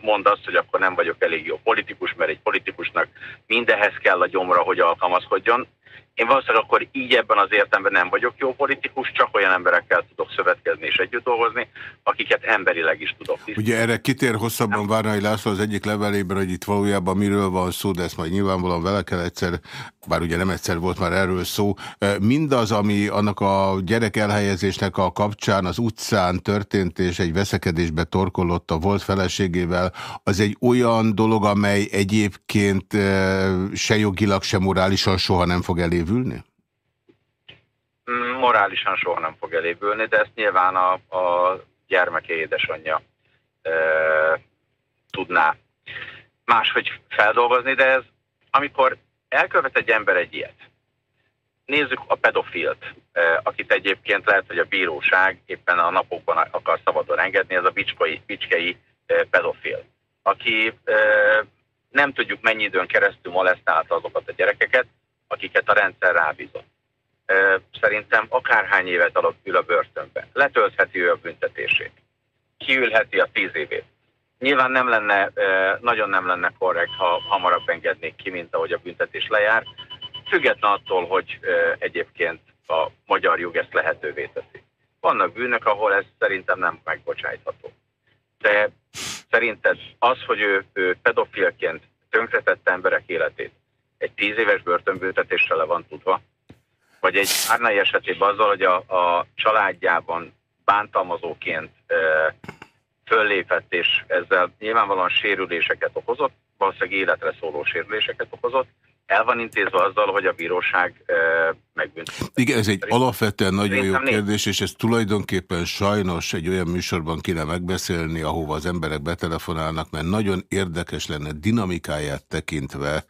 mondd azt, hogy akkor nem vagyok elég jó politikus, mert egy politikusnak mindenhez kell a gyomra, hogy alkalmazkodjon. Én valószínűleg akkor így ebben az értelemben nem vagyok jó politikus, csak olyan emberekkel tudok szövetkezni és együtt dolgozni, akiket emberileg is tudok tisztítani. Ugye erre kitér hosszabban Várnai László az egyik levelében, hogy itt valójában miről van szó, de ezt majd nyilvánvalóan vele kell egyszer, bár ugye nem egyszer volt már erről szó. Mindaz, ami annak a gyerek elhelyezésnek a kapcsán az utcán történt és egy veszekedésbe torkolott a volt feleségével, az egy olyan dolog, amely egyébként se jogilag, se morálisan soha nem fog elé elévülni? Morálisan soha nem fog elévülni, de ezt nyilván a, a gyermeke édesanyja e, tudná máshogy feldolgozni, de ez amikor elkövet egy ember egy ilyet, nézzük a pedofilt, akit egyébként lehet, hogy a bíróság éppen a napokban akar szabadon engedni, ez a bicskai, bicskei pedofil, aki nem tudjuk mennyi időn keresztül molesztálta azokat a gyerekeket, akiket a rendszer rábízott. Szerintem akárhány évet alatt ül a börtönben. Letöltheti ő a büntetését. Kiülheti a tíz évét. Nyilván nem lenne, nagyon nem lenne korrekt, ha hamarabb engednék ki, mint ahogy a büntetés lejár, független attól, hogy egyébként a magyar jog ezt lehetővé teszi. Vannak bűnök, ahol ez szerintem nem megbocsájtható. De szerinted az, hogy ő, ő pedofilként tönkretette emberek életét, egy tíz éves börtönbüntetéssel le van tudva, vagy egy Árnai esetében azzal, hogy a, a családjában bántalmazóként e, föllépett, és ezzel nyilvánvalóan sérüléseket okozott, valószínűleg életre szóló sérüléseket okozott, el van intézve azzal, hogy a bíróság e, megbünteti. Igen, ez egy alapvetően nagyon jó kérdés, és ez tulajdonképpen sajnos egy olyan műsorban kéne megbeszélni, ahova az emberek betelefonálnak, mert nagyon érdekes lenne dinamikáját tekintve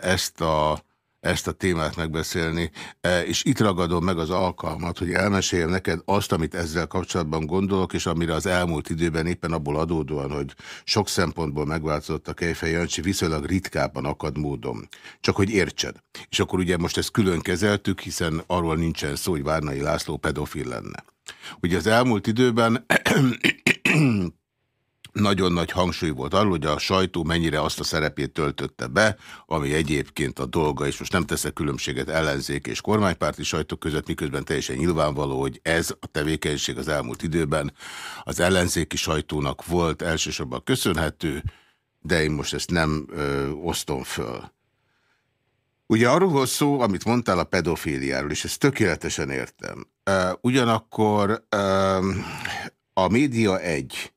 ezt a ezt a témát megbeszélni, e, és itt ragadom meg az alkalmat, hogy elmeséljem neked azt, amit ezzel kapcsolatban gondolok, és amire az elmúlt időben éppen abból adódóan, hogy sok szempontból megváltozott a Kejfej Jancsi, viszonylag ritkábban akad módon. Csak hogy értsed. És akkor ugye most ezt külön kezeltük, hiszen arról nincsen szó, hogy Várnai László pedofil lenne. Ugye az elmúlt időben nagyon nagy hangsúly volt arról, hogy a sajtó mennyire azt a szerepét töltötte be, ami egyébként a dolga, és most nem teszek különbséget ellenzék és kormánypárti sajtó között, miközben teljesen nyilvánvaló, hogy ez a tevékenység az elmúlt időben az ellenzéki sajtónak volt elsősorban köszönhető, de én most ezt nem ö, osztom föl. Ugye arról volt szó, amit mondtál a pedofíliáról, és ezt tökéletesen értem. Ugyanakkor a média egy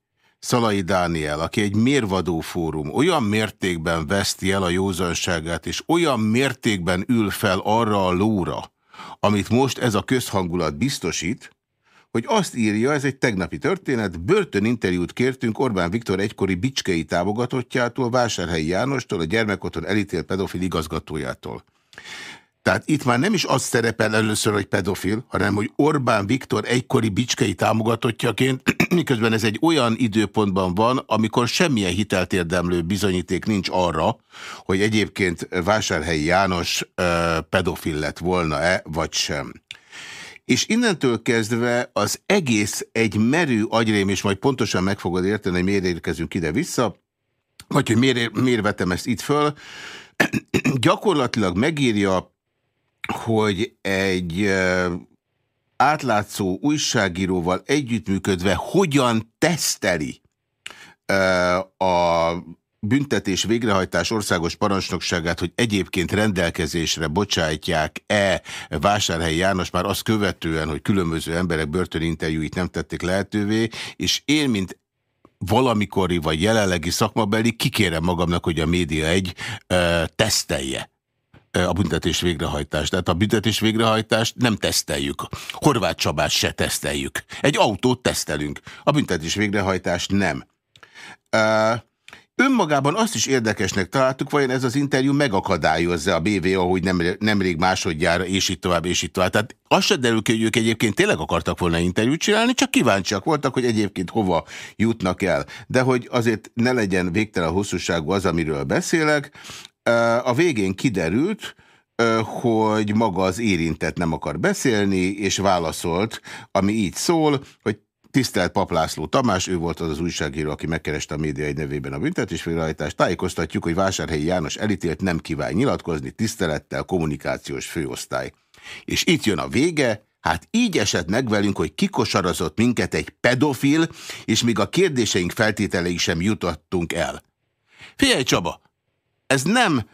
Szalai Dániel, aki egy mérvadó fórum, olyan mértékben veszti el a józanságát, és olyan mértékben ül fel arra a lóra, amit most ez a közhangulat biztosít, hogy azt írja, ez egy tegnapi történet, börtöninterjút kértünk Orbán Viktor egykori bicskei támogatottjától, Vásárhelyi Jánostól, a gyermekotthon elítélt pedofil igazgatójától. Tehát itt már nem is az szerepel először, hogy pedofil, hanem hogy Orbán Viktor egykori bicskei támogatottjaként, miközben ez egy olyan időpontban van, amikor semmilyen hiteltérdemlő bizonyíték nincs arra, hogy egyébként Vásárhelyi János pedofil lett volna-e, vagy sem. És innentől kezdve az egész egy merő agyrém, és majd pontosan meg fogod érteni, hogy miért érkezünk ide-vissza, vagy hogy miért, miért vetem ezt itt föl, gyakorlatilag megírja, hogy egy átlátszó újságíróval együttműködve hogyan teszteli a büntetés végrehajtás országos parancsnokságát, hogy egyébként rendelkezésre bocsájtják-e Vásárhelyi János már azt követően, hogy különböző emberek börtöninterjúit nem tették lehetővé, és én, mint valamikori vagy jelenlegi szakmabeli kikérem magamnak, hogy a média egy ö, tesztelje a büntetés végrehajtást. Tehát a büntetés végrehajtást nem teszteljük. Horváth Csabát se teszteljük. Egy autót tesztelünk. A büntetés végrehajtást nem. Uh, Önmagában azt is érdekesnek találtuk, vajon ez az interjú megakadályozza a BVA, hogy nem, nemrég másodjára, és itt tovább, és itt tovább. Tehát azt se derül ki, hogy ők egyébként tényleg akartak volna interjút csinálni, csak kíváncsiak voltak, hogy egyébként hova jutnak el. De hogy azért ne legyen végtelen hosszúságú az, amiről beszélek, a végén kiderült, hogy maga az érintett nem akar beszélni, és válaszolt, ami így szól, hogy Tisztelt Paplászló Tamás, ő volt az az újságíró, aki megkereste a média egy nevében a büntetésvégrehajtást. Tájékoztatjuk, hogy Vásárhelyi János elítélt nem kíván nyilatkozni, tisztelettel kommunikációs főosztály. És itt jön a vége, Hát így esett meg velünk, hogy kikosarazott minket egy pedofil, és még a kérdéseink feltételei sem jutottunk el. Figyelj Csaba, ez nem,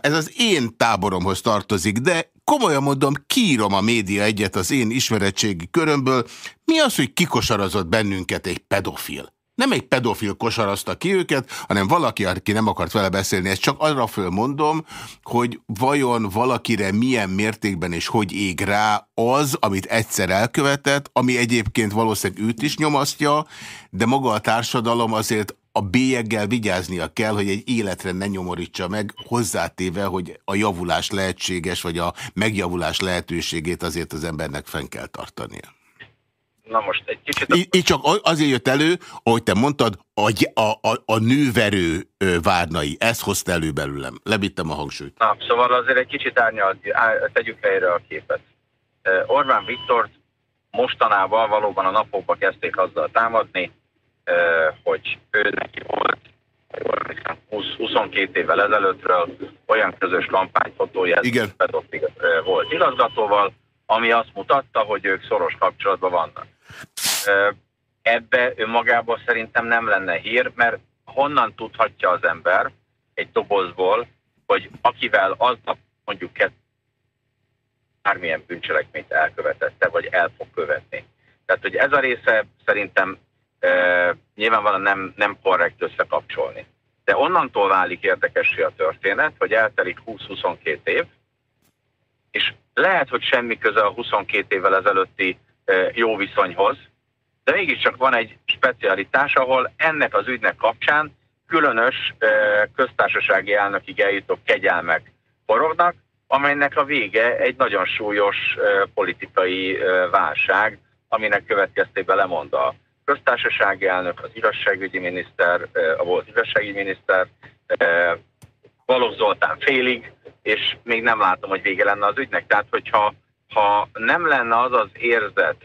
ez az én táboromhoz tartozik, de komolyan mondom, kírom a média egyet az én ismeretségi körömből. Mi az, hogy kikosarazott bennünket egy pedofil? Nem egy pedofil kosarazta ki őket, hanem valaki, aki nem akart vele beszélni. Ezt csak arra fölmondom, hogy vajon valakire milyen mértékben és hogy ég rá az, amit egyszer elkövetett, ami egyébként valószínűleg őt is nyomasztja, de maga a társadalom azért a bélyeggel vigyáznia kell, hogy egy életre ne nyomorítsa meg, hozzátéve, hogy a javulás lehetséges, vagy a megjavulás lehetőségét azért az embernek fenn kell tartania. Na most egy kicsit... Így csak azért jött elő, ahogy te mondtad, a, a, a, a nőverő várnai. Ez hozta elő belőlem. Lebittem a hangsúlyt. Na, szóval azért egy kicsit árnyal, tegyük helyre a képet. Orbán Viktort mostanában valóban a napokban kezdték azzal támadni, hogy ő neki volt 20, 22 évvel ezelőttről olyan közös kampányfotója volt igazgatóval, ami azt mutatta, hogy ők szoros kapcsolatban vannak. Ebbe önmagában szerintem nem lenne hír, mert honnan tudhatja az ember egy dobozból, hogy akivel aznap mondjuk bármilyen bűncselekményt elkövetette, vagy el fog követni. Tehát, hogy ez a része szerintem nyilvánvalóan nem, nem korrekt összekapcsolni. De onnantól válik érdekessé a történet, hogy eltelik 20-22 év, és lehet, hogy semmi köze a 22 évvel ezelőtti jó viszonyhoz, de mégiscsak van egy specialitás, ahol ennek az ügynek kapcsán különös köztársasági elnökig eljutó kegyelmek forognak, amelynek a vége egy nagyon súlyos politikai válság, aminek következtében lemond a köztársasági elnök, az igazságügyi miniszter, a volt igazságügyi miniszter, Balogh Zoltán félig, és még nem látom, hogy vége lenne az ügynek. Tehát, hogyha ha nem lenne az az érzet,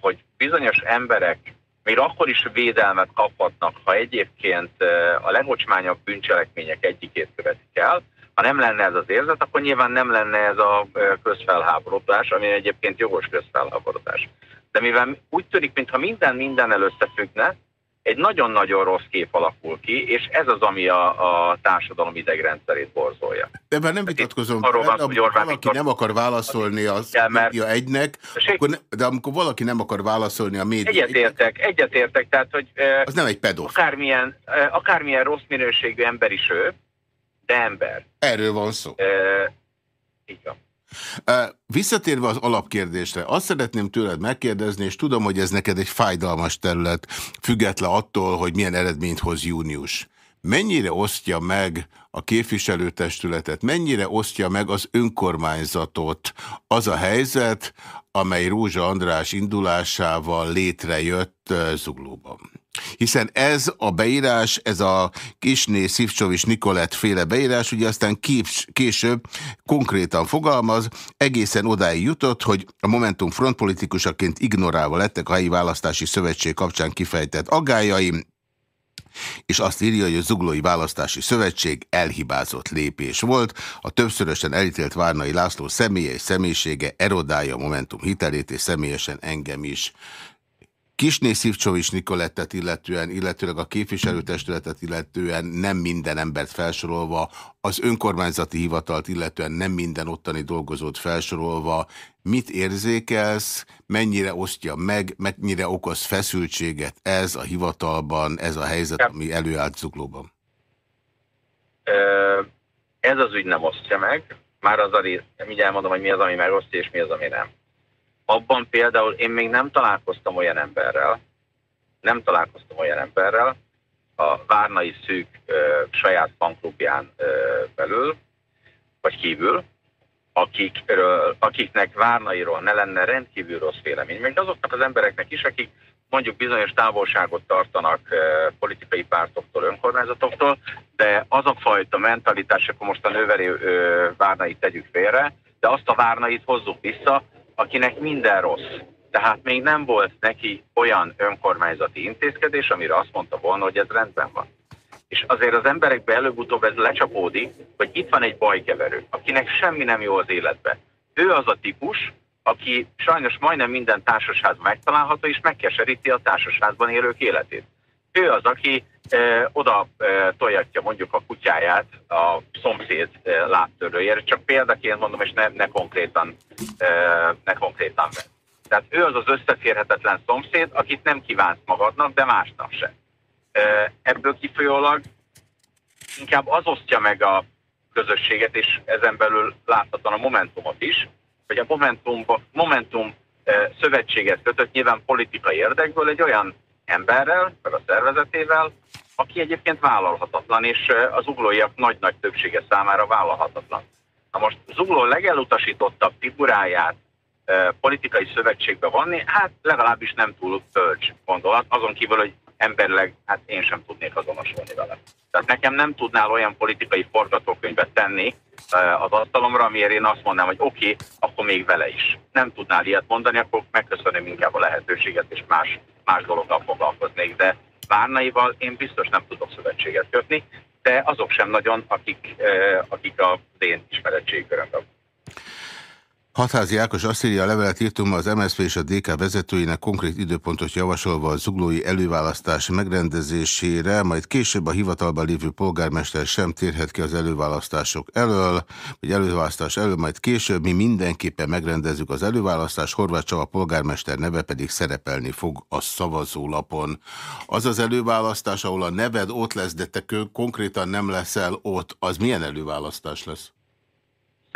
hogy bizonyos emberek még akkor is védelmet kaphatnak, ha egyébként a legocsmányabb bűncselekmények egyikét követik el, ha nem lenne ez az érzet, akkor nyilván nem lenne ez a közfelháborodás, ami egyébként jogos közfelháborodás. De mivel úgy tűnik, mintha minden minden összefüggne, egy nagyon-nagyon rossz kép alakul ki, és ez az, ami a, a társadalom idegrendszerét borzolja. De ebben nem vitatkozom, arról van, hogy Orbán valaki nem akar válaszolni a média egynek, akkor ne, de amikor valaki nem akar válaszolni a média Egyetértek, egyetértek, tehát hogy az nem egy pedofil. Akármilyen, akármilyen rossz minőségű ember is ő, de ember. Erről van szó. E, így van. Visszatérve az alapkérdésre, azt szeretném tőled megkérdezni, és tudom, hogy ez neked egy fájdalmas terület, független attól, hogy milyen eredményt hoz június. mennyire osztja meg a képviselőtestületet, mennyire osztja meg az önkormányzatot az a helyzet, amely Rózsa András indulásával létrejött Zuglóban. Hiszen ez a beírás, ez a Kisné Szivcsovics Nikolett féle beírás, ugye aztán később konkrétan fogalmaz, egészen odáig jutott, hogy a Momentum frontpolitikusaként ignorálva lettek a helyi választási szövetség kapcsán kifejtett aggájaim, és azt írja, hogy a Zuglói Választási Szövetség elhibázott lépés volt. A többszörösen elítélt Várnai László személye és személyisége erodálja a Momentum hitelét, és személyesen engem is. Kisné Szivcsovics Nikolettet illetően, illetőleg a képviselőtestületet illetően nem minden embert felsorolva, az önkormányzati hivatalt illetően nem minden ottani dolgozót felsorolva, mit érzékelsz, mennyire osztja meg, mennyire okoz feszültséget ez a hivatalban, ez a helyzet, ami előállt Zuglóban? Ez az ügy nem osztja meg, már az a rész, mindjárt mondom, hogy mi az, ami megosztja, és mi az, ami nem abban például én még nem találkoztam olyan emberrel, nem találkoztam olyan emberrel a Várnai Szűk ö, saját fanklubján ö, belül, vagy kívül, akikről, akiknek Várnairól ne lenne rendkívül rossz vélemény. Még azoknak az embereknek is, akik mondjuk bizonyos távolságot tartanak ö, politikai pártoktól, önkormányzatoktól, de az a fajta mentalitás, akkor most a nőverő Várnait tegyük félre, de azt a Várnait hozzuk vissza, akinek minden rossz. Tehát még nem volt neki olyan önkormányzati intézkedés, amire azt mondta volna, hogy ez rendben van. És azért az emberekbe előbb-utóbb ez lecsapódik, hogy itt van egy bajkeverő, akinek semmi nem jó az életbe. Ő az a típus, aki sajnos majdnem minden társaságban megtalálható, és megkeseríti a társaságban élők életét. Ő az, aki oda tojatja mondjuk a kutyáját a szomszéd e, láttörőjére, csak példaként mondom, és ne, ne konkrétan, ne konkrétan vett. Tehát ő az az összeférhetetlen szomszéd, akit nem kívánsz magadnak, de másnak se. Ebből kifolyólag inkább az osztja meg a közösséget, és ezen belül láthatóan a Momentumot is, hogy a Momentum, Momentum szövetséget kötött nyilván politikai érdekből egy olyan emberrel, meg a szervezetével, aki egyébként vállalhatatlan, és az uglóiak nagy-nagy többsége számára vállalhatatlan. Na most Zugló legelutasítottabb figuráját politikai szövetségbe vanni, hát legalábbis nem túl bölcs gondolat, azon kívül, hogy emberleg, hát én sem tudnék azonosulni vele. Tehát nekem nem tudnál olyan politikai forgatókönyvet tenni az asztalomra, amiért én azt mondanám, hogy oké, okay, akkor még vele is. Nem tudnál ilyet mondani, akkor megköszönöm inkább a lehetőséget, és más, más dologgal foglalkoznék. De Várnaival én biztos nem tudok szövetséget kötni, de azok sem nagyon, akik, akik a én ismeretségkörömben Hatházi Ákos azt írja, a levelet írtunk az MSZP és a DK vezetőinek konkrét időpontot javasolva a zuglói előválasztás megrendezésére, majd később a hivatalban lévő polgármester sem térhet ki az előválasztások elől, vagy előválasztás elől, majd később mi mindenképpen megrendezzük az előválasztás, Horváth Csaba polgármester neve pedig szerepelni fog a szavazólapon. Az az előválasztás, ahol a neved ott lesz, de te konkrétan nem leszel ott, az milyen előválasztás lesz?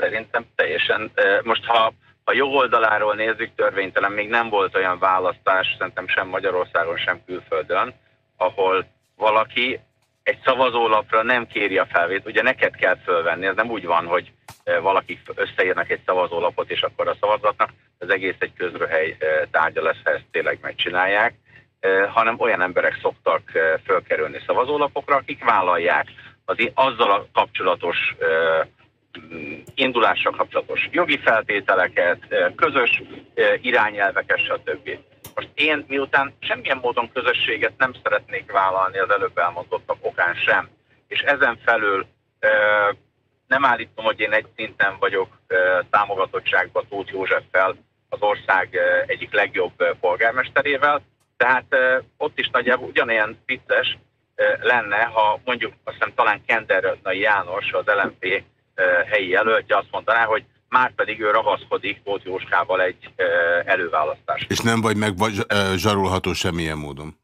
Szerintem teljesen, most ha a jó oldaláról nézzük, törvénytelen még nem volt olyan választás, szerintem sem Magyarországon, sem külföldön, ahol valaki egy szavazólapra nem kéri a felvét, ugye neked kell fölvenni, ez nem úgy van, hogy valaki összeírnak egy szavazólapot, és akkor a szavazatnak, az egész egy közröhely tárgya lesz, ha ezt tényleg megcsinálják, hanem olyan emberek szoktak fölkerülni szavazólapokra, akik vállalják az, azzal a kapcsolatos indulással kapcsolatos jogi feltételeket, közös irányelveket, stb. Most én miután semmilyen módon közösséget nem szeretnék vállalni az előbb elmondottak okán sem, és ezen felül nem állítom, hogy én egy szinten vagyok támogatottságban Tóth Józseffel, az ország egyik legjobb polgármesterével, tehát ott is nagyjából ugyanilyen vicces lenne, ha mondjuk azt hiszem talán Kender János, az LMP helyi jelöltje azt mondaná, hogy már pedig ő ragaszkodik Tóth Jóskával egy előválasztás. És nem vagy meg vagy, zsarolható semmilyen módon?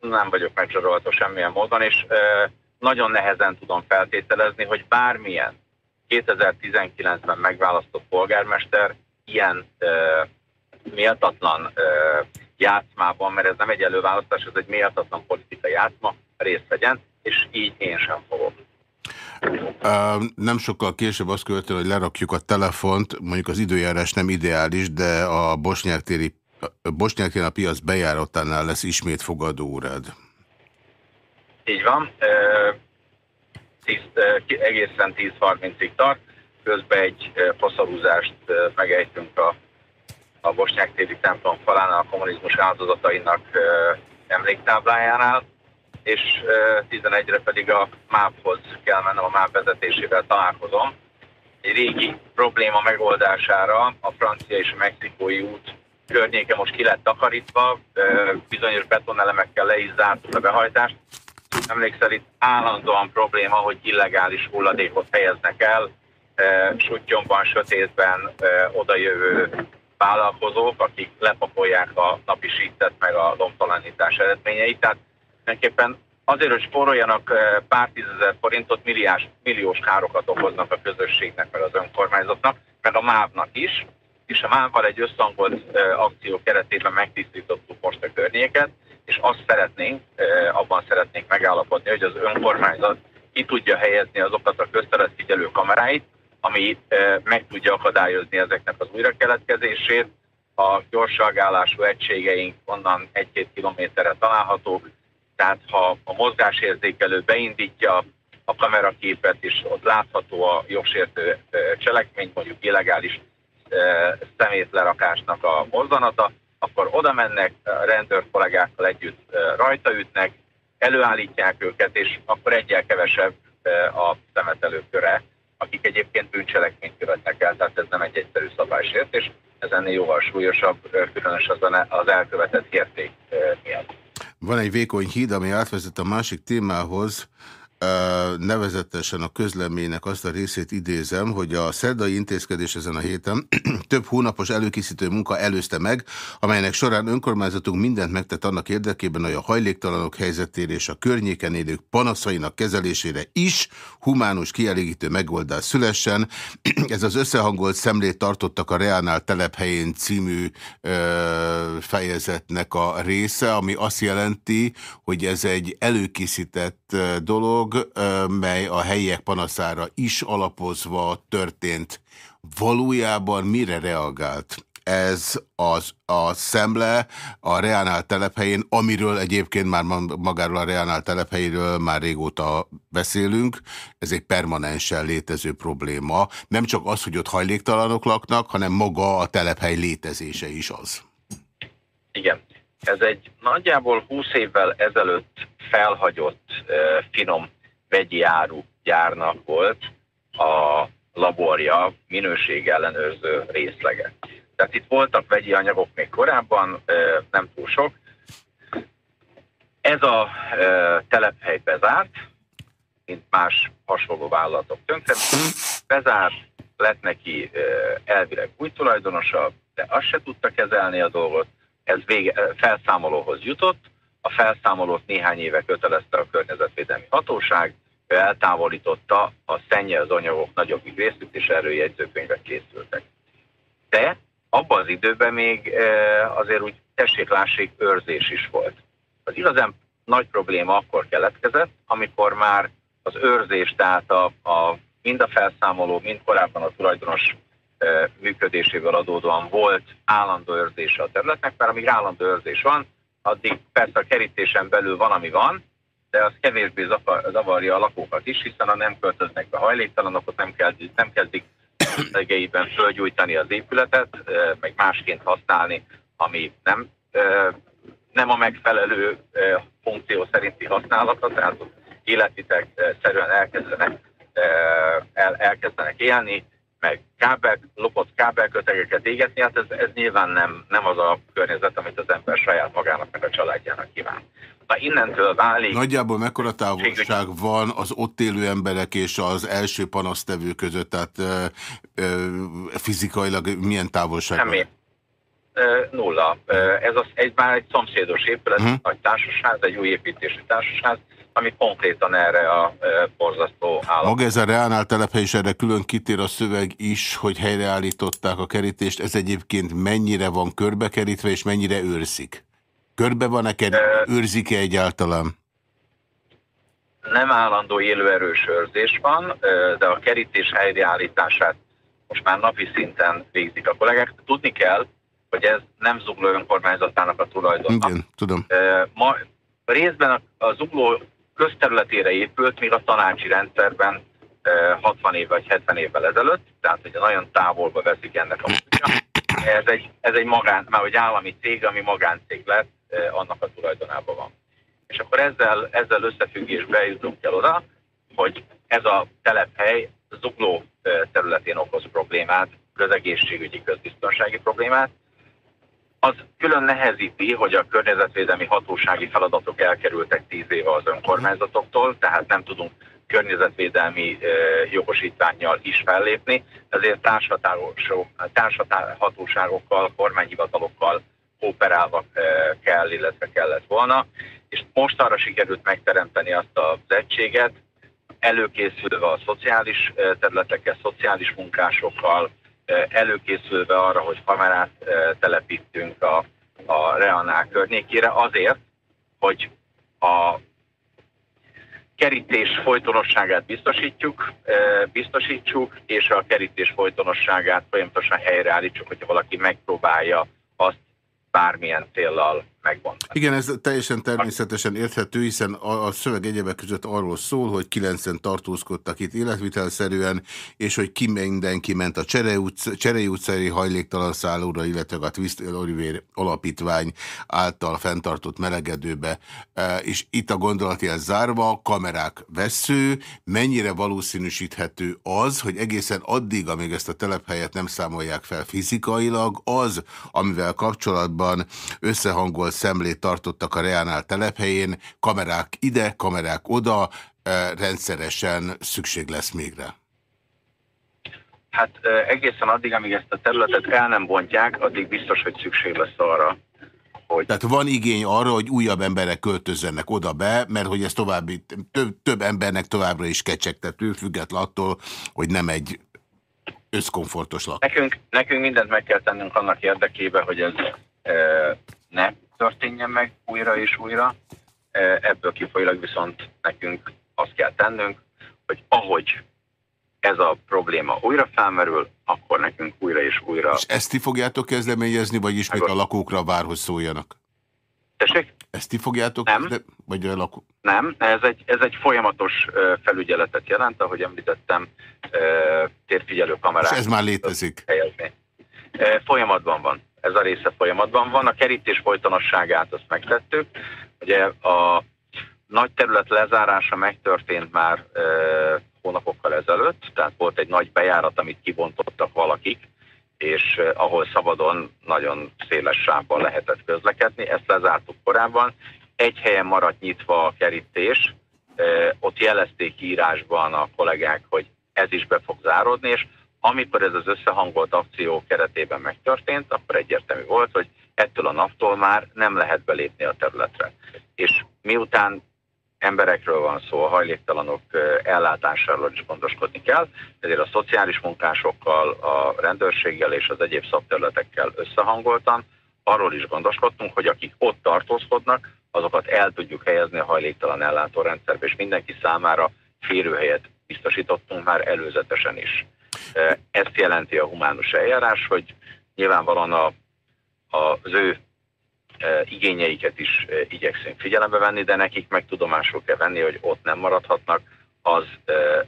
Nem vagyok megzsarolható semmilyen módon, és nagyon nehezen tudom feltételezni, hogy bármilyen 2019-ben megválasztott polgármester ilyen méltatlan játszmában, mert ez nem egy előválasztás, ez egy méltatlan politikai játszma, részt vegyen, és így én sem fogok. Nem sokkal később azt követően, hogy lerakjuk a telefont, mondjuk az időjárás nem ideális, de a Bosnyák-téri Bosnyák a piac bejáratánál lesz ismét fogadóórád. Így van. 10, egészen 10-30-ig tart. Közben egy poszalúzást megejtünk a, a Bosnyák-téri templom falán a kommunizmus áldozatainak emléktáblájánál és 11-re pedig a MÁP-hoz kell mennem, a MÁP vezetésével találkozom. Egy régi probléma megoldására a francia és a mexikói út környéke most ki lett takarítva, bizonyos betonelemekkel le is zártuk a behajtást. Emlékszel, itt állandóan probléma, hogy illegális hulladékot helyeznek el, sutyomban, sötétben odajövő vállalkozók, akik lepakolják a napi sítet meg a lomtalanítás eredményeit. Tehát mindenképpen azért, hogy spóroljanak eh, pár tízezer forintot, milliás, milliós károkat okoznak a közösségnek, meg az önkormányzatnak, meg a MÁV-nak is, és a MÁV-val egy összhangolt eh, akció keretében megtisztítottuk most a környéket, és azt szeretnénk, eh, abban szeretnénk megállapodni, hogy az önkormányzat ki tudja helyezni azokat a közterületfigyelő kameráit, ami meg tudja akadályozni ezeknek az újrakeletkezését. A gyorsalgálású egységeink onnan egy-két kilométerre találhatók, tehát ha a mozgásérzékelő beindítja a kameraképet, és ott látható a jogsértő cselekmény, mondjuk illegális szemétlerakásnak a mozzanata, akkor oda mennek, rendőr kollégákkal együtt rajta ütnek, előállítják őket, és akkor egyel kevesebb a szemetelők köre, akik egyébként bűncselekményt követnek el, tehát ez nem egy egyszerű szabálysértés, ez ennél jóval súlyosabb, különös az elkövetett érték miatt. Van egy vékony híd, ami átvezet a másik témához, nevezetesen a közleménynek azt a részét idézem, hogy a szerdai intézkedés ezen a héten több hónapos előkészítő munka előzte meg, amelynek során önkormányzatunk mindent megtett annak érdekében, hogy a hajléktalanok helyzetére és a környéken élők panaszainak kezelésére is humánus kielégítő megoldás szülessen. Ez az összehangolt szemlét tartottak a Reánál telephelyén című ö, fejezetnek a része, ami azt jelenti, hogy ez egy előkészített dolog, mely a helyiek panaszára is alapozva történt. Valójában mire reagált? ez az, a szemle a Reánál telephelyén, amiről egyébként már magáról a Reánál telephelyéről már régóta beszélünk, ez egy permanensen létező probléma. Nem csak az, hogy ott hajléktalanok laknak, hanem maga a telephely létezése is az. Igen. Ez egy nagyjából 20 évvel ezelőtt felhagyott finom vegyi áru gyárnak volt a laborja minőségellenőrző részlege. Tehát itt voltak vegyi anyagok még korábban, nem túl sok. Ez a telephely bezárt, mint más hasonló vállalatok tönkre. Bezárt, lett neki elvileg új tulajdonosa, de azt se tudta kezelni a dolgot, ez vége, felszámolóhoz jutott, a felszámolót néhány éve kötelezte a környezetvédelmi hatóság, eltávolította a szennyező anyagok nagyobb részét, és erről jegyzőkönyvek készültek. De abban az időben még azért úgy tessék-lássék őrzés is volt. Az igazán nagy probléma akkor keletkezett, amikor már az őrzés, tehát a, a, mind a felszámoló, mind korábban a tulajdonos működéséből adódóan volt állandó őrzése a területnek, mert amíg állandó őrzés van, addig persze a kerítésen belül van, ami van, de az kevésbé zavarja a lakókat is, hiszen a nem költöznek be hajléktalanok, nem, kezdik, nem kezdik legeiben fölgyújtani az épületet, meg másként használni, ami nem, nem a megfelelő funkció szerinti használata, tehát életvitek szerűen elkezdenek, el, elkezdenek élni, meg kábel, lopott kábelkötegeket égetni, hát ez, ez nyilván nem, nem az a környezet, amit az ember saját magának meg a családjának kíván. Na innentől válik... Nagyjából mekkora távolság van az ott élő emberek és az első panasztevő között, tehát ö, ö, fizikailag milyen távolság Semmi. van? Nulla. Ez az, egy, már egy szomszédos épület, uh mhm. -huh. nagy társasház, egy új építésű társasház, ami konkrétan erre a borzasztó állam. Maga ez a Reánál telephely, és erre külön kitér a szöveg is, hogy helyreállították a kerítést. Ez egyébként mennyire van körbekerítve, és mennyire őrzik? Körbe van-e, őrzik-e egyáltalán? nem állandó élőerős őrzés van, de a kerítés helyreállítását most már napi szinten végzik a kollégák. Tudni kell, hogy ez nem Zugló önkormányzatának a tulajdona. Igen, tudom. Ma részben a Zugló közterületére épült, míg a tanácsi rendszerben 60 év vagy 70 évvel ezelőtt, tehát hogy nagyon távolba veszik ennek a munkát. Ez egy, ez egy magán, már egy állami cég, ami magáncég lett, annak a tulajdonában van. És akkor ezzel, ezzel összefüggésbe jutunk el oda, hogy ez a telephely zugló területén okoz problémát, közegészségügyi, közbiztonsági problémát, az külön nehezíti, hogy a környezetvédelmi hatósági feladatok elkerültek tíz éve az önkormányzatoktól, tehát nem tudunk környezetvédelmi jogosítványjal is fellépni, ezért társhatóságokkal, kormányhivatalokkal kooperálva kell, illetve kellett volna, és most arra sikerült megteremteni azt az egységet, előkészülve a szociális területekkel, szociális munkásokkal, előkészülve arra, hogy kamerát telepítünk a, a Reanál környékére, azért, hogy a kerítés folytonosságát biztosítjuk, biztosítsuk, és a kerítés folytonosságát folyamatosan helyreállítsuk, hogyha valaki megpróbálja azt bármilyen céllal megbontani. Igen, ez teljesen természetesen érthető, hiszen a, szöveg egyebek között arról szól, hogy kilencen tartózkodtak itt életvitelszerűen, és hogy ki mindenki ment a Cserei utcai hajléktalan szállóra, illetve a Twist Oliver alapítvány által fenntartott melegedőbe. E, és itt a gondolatjel zárva, kamerák vesző, mennyire valószínűsíthető az, hogy egészen addig, amíg ezt a telephelyet nem számolják fel fizikailag, az, amivel kapcsolatban összehangol szemlét tartottak a Reánál telephelyén, kamerák ide, kamerák oda, rendszeresen szükség lesz még rá. Hát egészen addig, amíg ezt a területet el nem bontják, addig biztos, hogy szükség lesz arra, hogy... Tehát van igény arra, hogy újabb emberek költözzenek oda be, mert hogy ez további, több, több embernek továbbra is kecsegtető, független attól, hogy nem egy összkomfortos lak. Nekünk, nekünk mindent meg kell tennünk annak érdekében, hogy ez e, ne történjen meg újra és újra. E, ebből kifolyólag viszont nekünk azt kell tennünk, hogy ahogy ez a probléma újra felmerül, akkor nekünk újra és újra... És ezt ti fogjátok kezdeményezni, vagy ismét a lakókra vár, hogy szóljanak? Tessék? Ezt ti fogjátok? Nem. De, vagy a lakó... Nem, ez egy, ez egy folyamatos felügyeletet jelent, ahogy említettem, térfigyelő kamerák. És ez már létezik? Helyezni. Folyamatban van ez a része folyamatban van. A kerítés folytonosságát azt megtettük. Ugye a nagy terület lezárása megtörtént már e, hónapokkal ezelőtt, tehát volt egy nagy bejárat, amit kibontottak valakik, és e, ahol szabadon nagyon széles sávban lehetett közlekedni. Ezt lezártuk korábban. Egy helyen maradt nyitva a kerítés, e, ott jelezték írásban a kollégák, hogy ez is be fog záródni, és amikor ez az összehangolt akció keretében megtörtént, akkor egyértelmű volt, hogy ettől a naptól már nem lehet belépni a területre. És miután emberekről van szó, a hajléktalanok ellátásáról is gondoskodni kell, ezért a szociális munkásokkal, a rendőrséggel és az egyéb szakterületekkel összehangoltan arról is gondoskodtunk, hogy akik ott tartózkodnak, azokat el tudjuk helyezni a hajléktalan ellátórendszerbe, és mindenki számára férőhelyet biztosítottunk már előzetesen is. Ezt jelenti a humánus eljárás, hogy nyilvánvalóan a, a, az ő igényeiket is igyekszünk figyelembe venni, de nekik meg tudomásul kell venni, hogy ott nem maradhatnak, az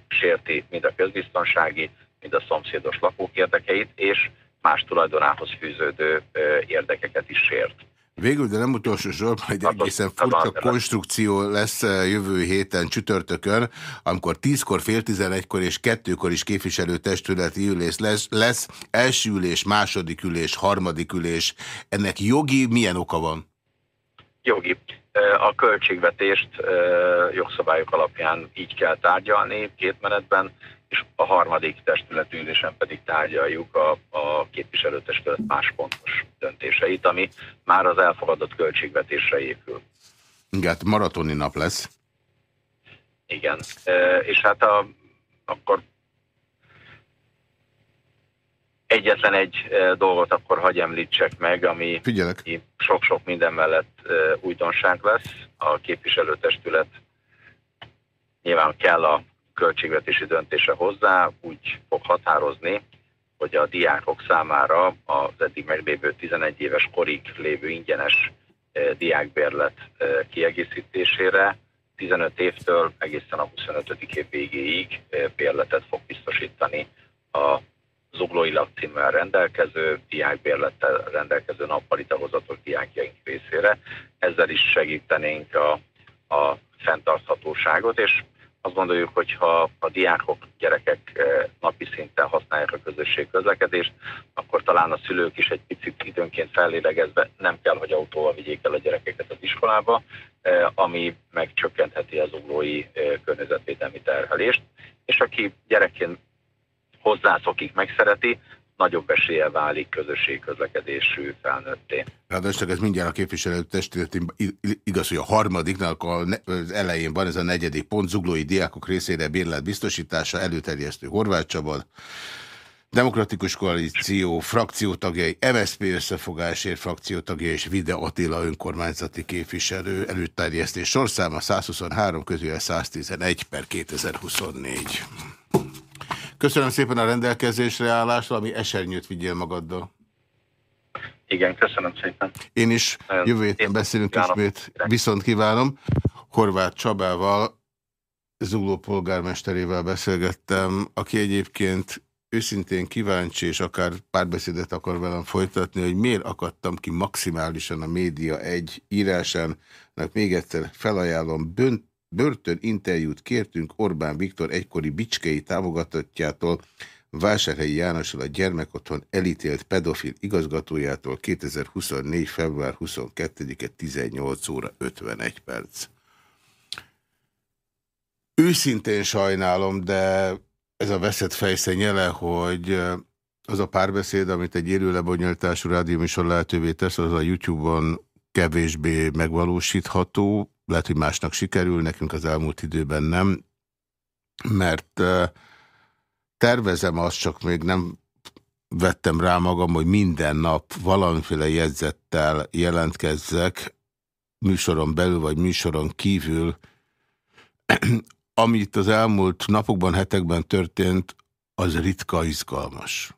sérti mind a közbiztonsági, mind a szomszédos lakók érdekeit, és más tulajdonához fűződő érdekeket is sért. Végül, de nem utolsó sorban egy egészen furcsa konstrukció lesz eh, jövő héten csütörtökön, amikor 10-kor, fél 11-kor és 2-kor is képviselőtestületi ülés lesz, lesz. Első ülés, második ülés, harmadik ülés. Ennek jogi milyen oka van? Jogi. Eh, a költségvetést eh, jogszabályok alapján így kell tárgyalni két menetben és a harmadik testületülésen pedig tárgyaljuk a, a képviselőtestület más fontos döntéseit, ami már az elfogadott költségvetésre épül. Igen, hát maratoni nap lesz. Igen, e, és hát a, akkor egyetlen egy dolgot akkor hagy említsek meg, ami sok-sok minden mellett újdonság lesz. A képviselőtestület nyilván kell a költségvetési döntése hozzá, úgy fog határozni, hogy a diákok számára az eddig meglévő 11 éves korig lévő ingyenes diákbérlet kiegészítésére 15 évtől egészen a 25. év végéig bérletet fog biztosítani a zuglói lakcímmel rendelkező, diákbérlettel rendelkező nappali tagozatos diákjaink részére. Ezzel is segítenénk a, a fenntarthatóságot, és azt gondoljuk, hogy ha a diákok, gyerekek eh, napi szinten használják a közösség közlekedést, akkor talán a szülők is egy picit időnként fellélegezve nem kell, hogy autóval vigyék el a gyerekeket az iskolába, eh, ami megcsökkentheti az uglói eh, környezetvédelmi terhelést. És aki gyerekként hozzászokik, megszereti, nagyobb esélye válik közösségközlekedésű felnőtté. Ráadásul ez mindjárt a képviselő testületén igaz, hogy a harmadiknak az elején van ez a negyedik pont, zuglói diákok részére bérlet biztosítása, előterjesztő Horváth Csabal, Demokratikus Koalíció frakciótagjai, MSZP összefogásért frakciótagjai és Vide Attila önkormányzati képviselő előterjesztés sorszáma 123 közül 111 per 2024. Köszönöm szépen a rendelkezésre állást, ami esernyőt vigyél magaddal. Igen, köszönöm szépen. Én is jövő héten beszélünk kívánom. ismét. Viszont kívánom. Horváth Csabával, Zugló polgármesterével beszélgettem, aki egyébként őszintén kíváncsi, és akár párbeszédet akar velem folytatni, hogy miért akadtam ki maximálisan a média egy írásán, még egyszer felajánlom, bönt, börtön interjút kértünk Orbán Viktor egykori bicskei támogatatjától, Vásárhelyi Jánosról a gyermekotthon elítélt pedofil igazgatójától 2024. február 22-e 18 óra 51 perc. Őszintén sajnálom, de ez a veszett fejszen jele, hogy az a párbeszéd, amit egy élő lebonyolítású lehetővé tesz, az a YouTube-on kevésbé megvalósítható, lehet, hogy másnak sikerül, nekünk az elmúlt időben nem, mert tervezem azt, csak még nem vettem rá magam, hogy minden nap valamiféle jegyzettel jelentkezzek, műsoron belül vagy műsoron kívül, amit az elmúlt napokban, hetekben történt, az ritka izgalmas.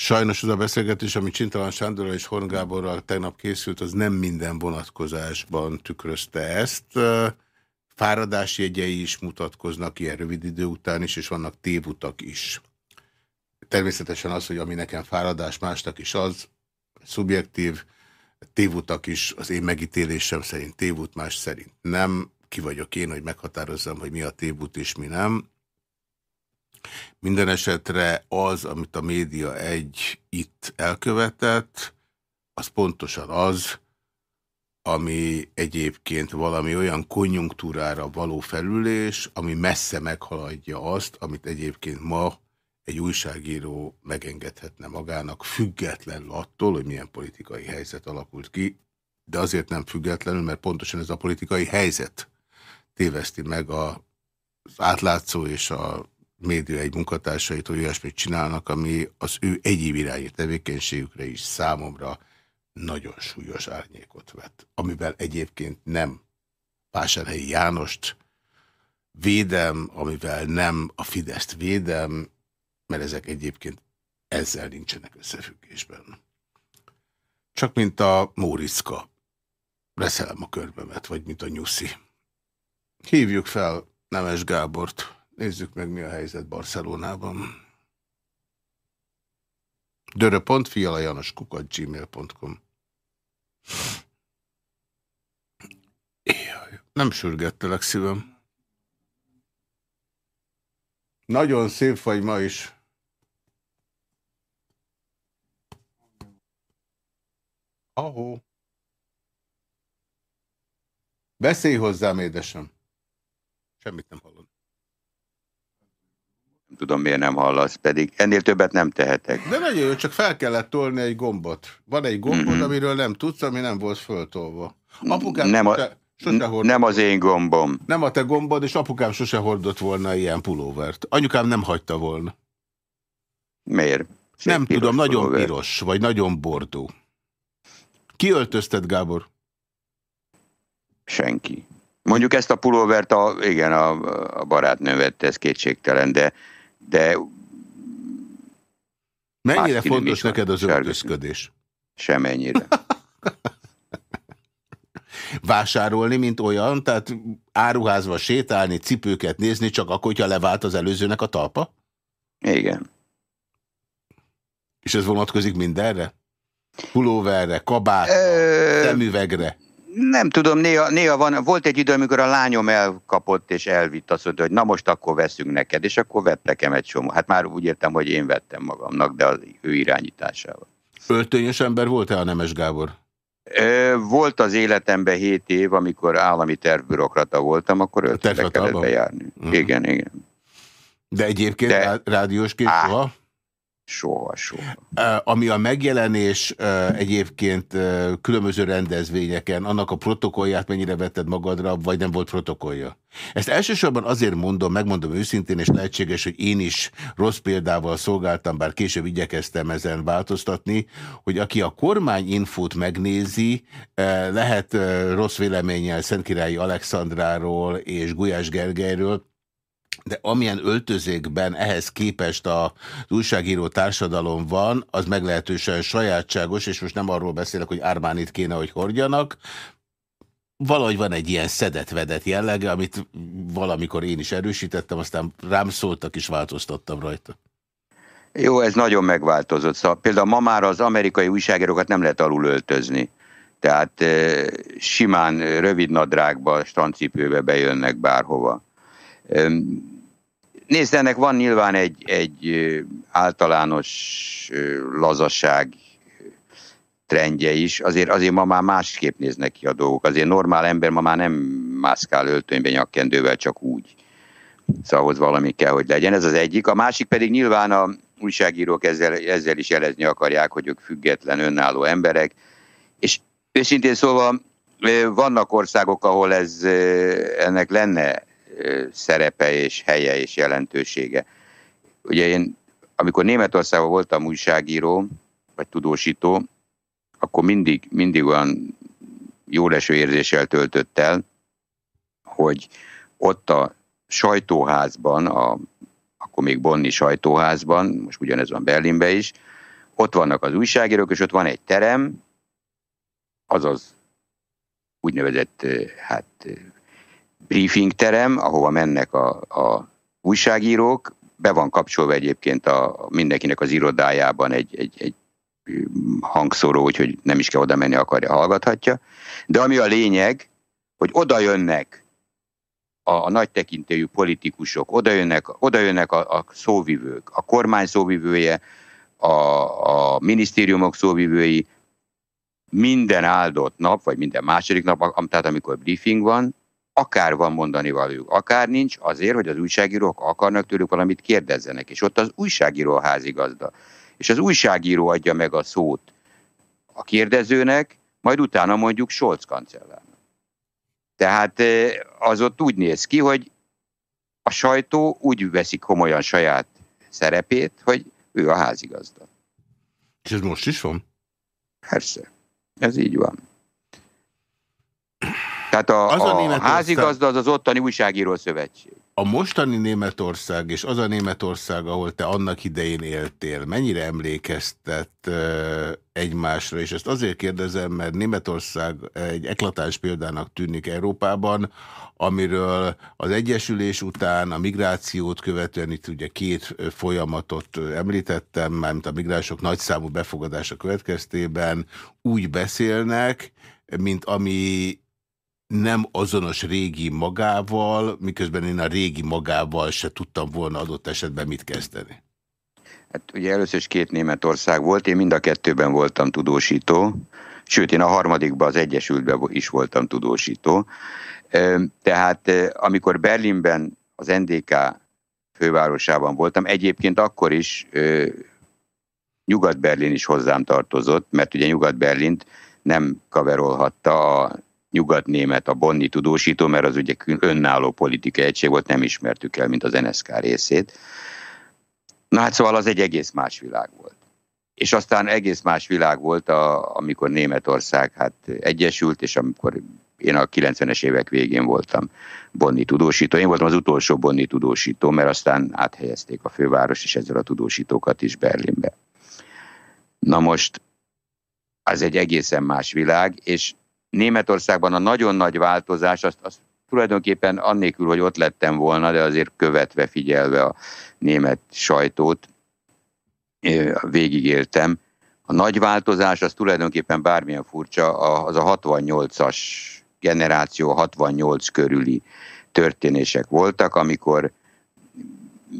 Sajnos az a beszélgetés, ami Csintalan Sándorral és Horn Gáborral tegnap készült, az nem minden vonatkozásban tükrözte ezt. Fáradás jegyei is mutatkoznak ilyen rövid idő után is, és vannak tévutak is. Természetesen az, hogy ami nekem fáradás, másnak is az, szubjektív, tévutak is az én megítélésem szerint tévút, más szerint nem. Ki vagyok én, hogy meghatározzam, hogy mi a tévút és mi nem. Minden esetre az, amit a média egy itt elkövetett, az pontosan az, ami egyébként valami olyan konjunktúrára való felülés, ami messze meghaladja azt, amit egyébként ma egy újságíró megengedhetne magának, függetlenül attól, hogy milyen politikai helyzet alakult ki, de azért nem függetlenül, mert pontosan ez a politikai helyzet téveszti meg az átlátszó és a média egy munkatársaitól olyasmit csinálnak, ami az ő egyéb irányú tevékenységükre is számomra nagyon súlyos árnyékot vet, amivel egyébként nem Vásárhelyi Jánost védem, amivel nem a Fideszt védem, mert ezek egyébként ezzel nincsenek összefüggésben. Csak mint a Móriczka. Reszelem a körbemet, vagy mint a Nyuszi. Hívjuk fel Nemes Gábort. Nézzük meg, mi a helyzet Barcelonában. dörö.fialajanoskukat.gmail.com Nem sürgettelek szívem. Nagyon szép vagy ma is. Ahó. Beszélj hozzám, édesem. Semmit nem hallom tudom miért nem hallasz, pedig ennél többet nem tehetek. De nagyon jó, csak fel kellett tolni egy gombot. Van egy gombot, mm -hmm. amiről nem tudsz, ami nem volt föltolva. Apukám nem, a, sose hordott. nem az én gombom. Nem a te gombod, és apukám sose hordott volna ilyen pulóvert. Anyukám nem hagyta volna. Miért? Szép nem tudom, pulóver. nagyon piros, vagy nagyon bordó. Ki öltöztet, Gábor? Senki. Mondjuk ezt a pulóvert, a, igen, a, a barátnő vette, ez kétségtelen, de, de Mennyire fontos neked az öltözködés? Semennyire. Vásárolni, mint olyan, tehát áruházba sétálni, cipőket nézni, csak akkor, hogyha levált az előzőnek a talpa? Igen. És ez vonatkozik mindenre? Pulóverre, kabátra, Ö... szemüvegre? Nem tudom, néha, néha van, volt egy idő, amikor a lányom elkapott és elvitt azt mondta, hogy na most akkor veszünk neked, és akkor vett nekem egy csomó. Hát már úgy értem, hogy én vettem magamnak, de az ő irányításával. Öltönyös ember volt-e a Nemes Gábor? Volt az életemben 7 év, amikor állami tervbürokrata voltam, akkor öltönybe kellett bejárni. Uh -huh. Igen, igen. De egyébként de... rádiósként soha? Soha, soha. Ami a megjelenés egyébként különböző rendezvényeken, annak a protokollját mennyire vetted magadra, vagy nem volt protokollja? Ezt elsősorban azért mondom, megmondom őszintén, és lehetséges, hogy én is rossz példával szolgáltam, bár később igyekeztem ezen változtatni, hogy aki a kormányinfót megnézi, lehet rossz véleménnyel Szentkirályi Alexandráról és Gulyás Gergelyről, de amilyen öltözékben ehhez képest az újságíró társadalom van, az meglehetősen sajátságos, és most nem arról beszélek, hogy Ármánit kéne, hogy hordjanak, valahogy van egy ilyen szedetvedett jellege, amit valamikor én is erősítettem, aztán rám szóltak, és változtattam rajta. Jó, ez nagyon megváltozott. Szóval például ma már az amerikai újságírókat nem lehet alul öltözni. Tehát e, simán rövid nadrágba, strancipőbe bejönnek bárhova. Nézd, ennek van nyilván egy, egy általános lazasság trendje is, azért, azért ma már másképp néznek ki a dolgok. Azért normál ember ma már nem mászkál öltönybe nyakkendővel csak úgy. Szóval ahhoz valami kell, hogy legyen. Ez az egyik. A másik pedig nyilván a újságírók ezzel, ezzel is jelezni akarják, hogy ők független, önálló emberek. És őszintén szóval vannak országok, ahol ez, ennek lenne szerepe és helye és jelentősége. Ugye én, amikor Németországban voltam újságíró, vagy tudósító, akkor mindig, mindig olyan jó leső érzéssel töltött el, hogy ott a sajtóházban, a, akkor még Bonni sajtóházban, most ugyanez van Berlinben is, ott vannak az újságírók, és ott van egy terem, azaz úgynevezett hát briefing terem, ahova mennek a, a újságírók, be van kapcsolva egyébként a, mindenkinek az irodájában egy, egy, egy hangszóró, úgyhogy nem is kell oda menni, akarja, hallgathatja. De ami a lényeg, hogy oda jönnek a, a nagy tekintélyű politikusok, oda jönnek, oda jönnek a, a szóvivők, a kormány szóvivője, a, a minisztériumok szóvivői, minden áldott nap, vagy minden második nap, tehát amikor briefing van, akár van mondani valójuk, akár nincs, azért, hogy az újságírók akarnak tőlük valamit kérdezzenek. És ott az újságíró a házigazda. És az újságíró adja meg a szót a kérdezőnek, majd utána mondjuk Scholz kancellárnak. Tehát eh, az ott úgy néz ki, hogy a sajtó úgy veszik komolyan saját szerepét, hogy ő a házigazda. És ez most is van? Persze. Ez így van. Tehát a, az a, a házigazda az az ottani újságíró szövetség. A mostani Németország és az a Németország, ahol te annak idején éltél, mennyire emlékeztet egymásra? És ezt azért kérdezem, mert Németország egy eklatáns példának tűnik Európában, amiről az Egyesülés után a migrációt követően itt ugye két folyamatot említettem, mármint a migránsok nagyszámú befogadása következtében úgy beszélnek, mint ami nem azonos régi magával, miközben én a régi magával se tudtam volna adott esetben mit kezdeni. Hát ugye először is két Németország volt, én mind a kettőben voltam tudósító, sőt én a harmadikban az Egyesültben is voltam tudósító. Tehát amikor Berlinben az NDK fővárosában voltam, egyébként akkor is Nyugat-Berlin is hozzám tartozott, mert ugye Nyugat-Berlint nem kaverolhatta a nyugatnémet, a Bonni tudósító, mert az ugye önálló politikai egység volt, nem ismertük el, mint az NSK részét. Na hát szóval az egy egész más világ volt. És aztán egész más világ volt, a, amikor Németország hát egyesült, és amikor én a 90-es évek végén voltam Bonni tudósító. Én voltam az utolsó Bonni tudósító, mert aztán áthelyezték a főváros, és ezzel a tudósítókat is Berlinbe. Na most, az egy egészen más világ, és Németországban a nagyon nagy változás, azt, azt tulajdonképpen annélkül, hogy ott lettem volna, de azért követve, figyelve a német sajtót, végigéltem. A nagy változás az tulajdonképpen bármilyen furcsa, az a 68-as generáció, 68 körüli történések voltak, amikor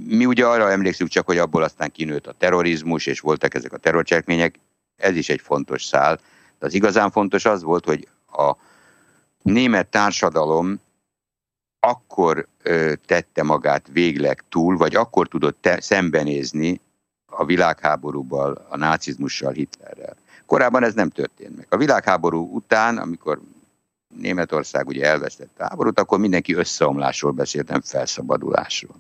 mi ugye arra emlékszünk csak, hogy abból aztán kinőtt a terrorizmus, és voltak ezek a terrorcselekmények, ez is egy fontos szál. De az igazán fontos az volt, hogy a német társadalom akkor ö, tette magát végleg túl, vagy akkor tudott te, szembenézni a világháborúval, a nácizmussal, Hitlerrel. Korábban ez nem történt meg. A világháború után, amikor Németország ugye elvesztette a háborút, akkor mindenki összeomlásról beszélt, nem felszabadulásról.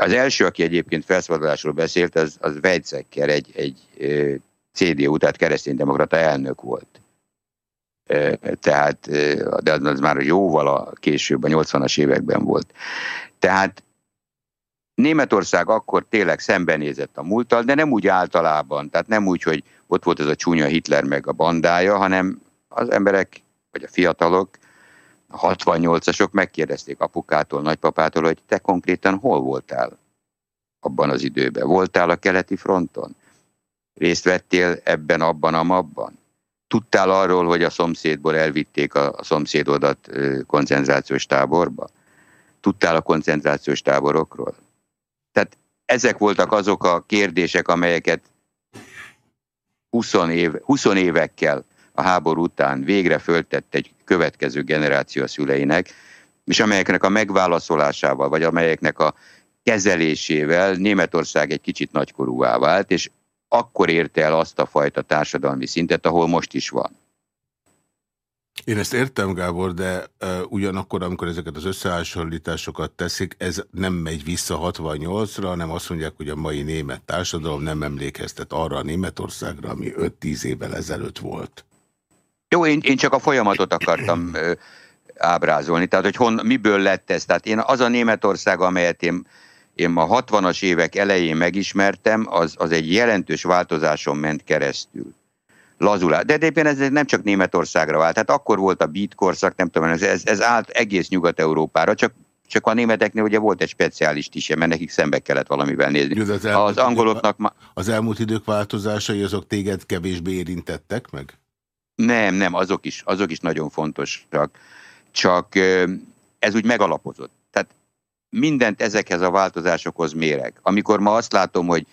Az első, aki egyébként felszabadulásról beszélt, az, az Weizsäcker, egy, egy CDU, tehát kereszténydemokrata elnök volt. Tehát, de az már jóval a később, a 80-as években volt. Tehát Németország akkor tényleg szembenézett a múlttal, de nem úgy általában, tehát nem úgy, hogy ott volt ez a csúnya Hitler meg a bandája, hanem az emberek, vagy a fiatalok, a 68-asok megkérdezték apukától, nagypapától, hogy te konkrétan hol voltál abban az időben? Voltál a keleti fronton? Részt vettél ebben, abban, amabban? Tudtál arról, hogy a szomszédból elvitték a, szomszédodat koncentrációs táborba? Tudtál a koncentrációs táborokról? Tehát ezek voltak azok a kérdések, amelyeket 20, év, 20 évekkel a háború után végre föltett egy következő generáció a szüleinek, és amelyeknek a megválaszolásával, vagy amelyeknek a kezelésével Németország egy kicsit nagykorúvá vált, és akkor érte el azt a fajta társadalmi szintet, ahol most is van. Én ezt értem, Gábor, de uh, ugyanakkor, amikor ezeket az összehasonlításokat teszik, ez nem megy vissza 68-ra, hanem azt mondják, hogy a mai német társadalom nem emlékeztet arra a Németországra, ami 5-10 évvel ezelőtt volt. Jó, én, én csak a folyamatot akartam ábrázolni, tehát hogy hon, miből lett ez. Tehát én az a Németország, amelyet én, én a 60-as évek elején megismertem, az, az egy jelentős változáson ment keresztül lazulás. De egyébként ez nem csak Németországra vált. Tehát akkor volt a beat korszak, nem tudom, ez, ez, ez állt egész Nyugat-Európára, csak csak a németeknél ugye volt egy speciális tise, mert nekik szembe kellett valamivel nézni. Jó, az, az angoloknak... Ma... Az elmúlt idők változásai azok téged kevésbé érintettek meg? Nem, nem, azok is, azok is nagyon fontosak. Csak ez úgy megalapozott. Mindent ezekhez a változásokhoz mérek. Amikor ma azt látom, hogy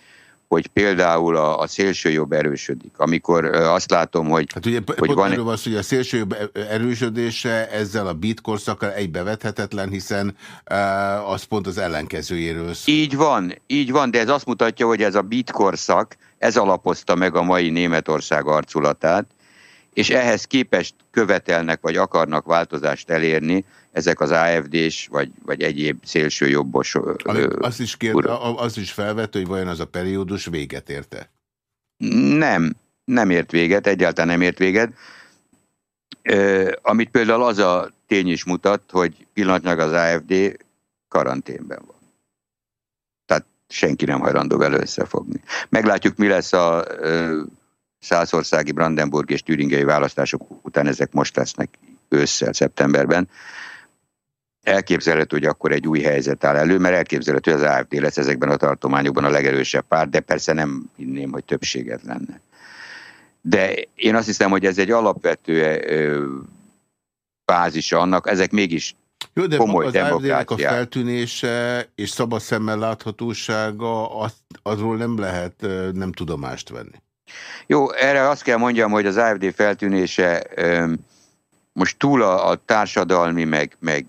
hogy például a, a szélsőjobb erősödik. Amikor azt látom, hogy... Hát ugye hogy van... van hogy a szélsőjobb erősödése ezzel a bit korszakkal egybevethetetlen, hiszen uh, az pont az ellenkezőjéről szól. Így van, így van, de ez azt mutatja, hogy ez a bit korszak, ez alapozta meg a mai Németország arculatát, és ehhez képest követelnek, vagy akarnak változást elérni ezek az AFD-s, vagy, vagy egyéb szélső jobbos... Azt is, kérd, azt is felvető, hogy vajon az a periódus véget érte? Nem, nem ért véget, egyáltalán nem ért véget. Uh, amit például az a tény is mutat, hogy pillanatnyilag az AFD karanténben van. Tehát senki nem hajlandó vele összefogni. Meglátjuk, mi lesz a uh, százországi, Brandenburg és Türingei választások után, ezek most lesznek ősszel, szeptemberben. Elképzelhető, hogy akkor egy új helyzet áll elő, mert elképzelhető, hogy az AFD lesz ezekben a tartományokban a legerősebb párt, de persze nem hinném, hogy többséget lenne. De én azt hiszem, hogy ez egy alapvető bázisa annak, ezek mégis jó, de komoly az AFD-nek a feltűnése és szabad szemmel láthatósága, az, azról nem lehet nem tudomást venni. Jó, erre azt kell mondjam, hogy az AFD feltűnése most túl a, a társadalmi, meg, meg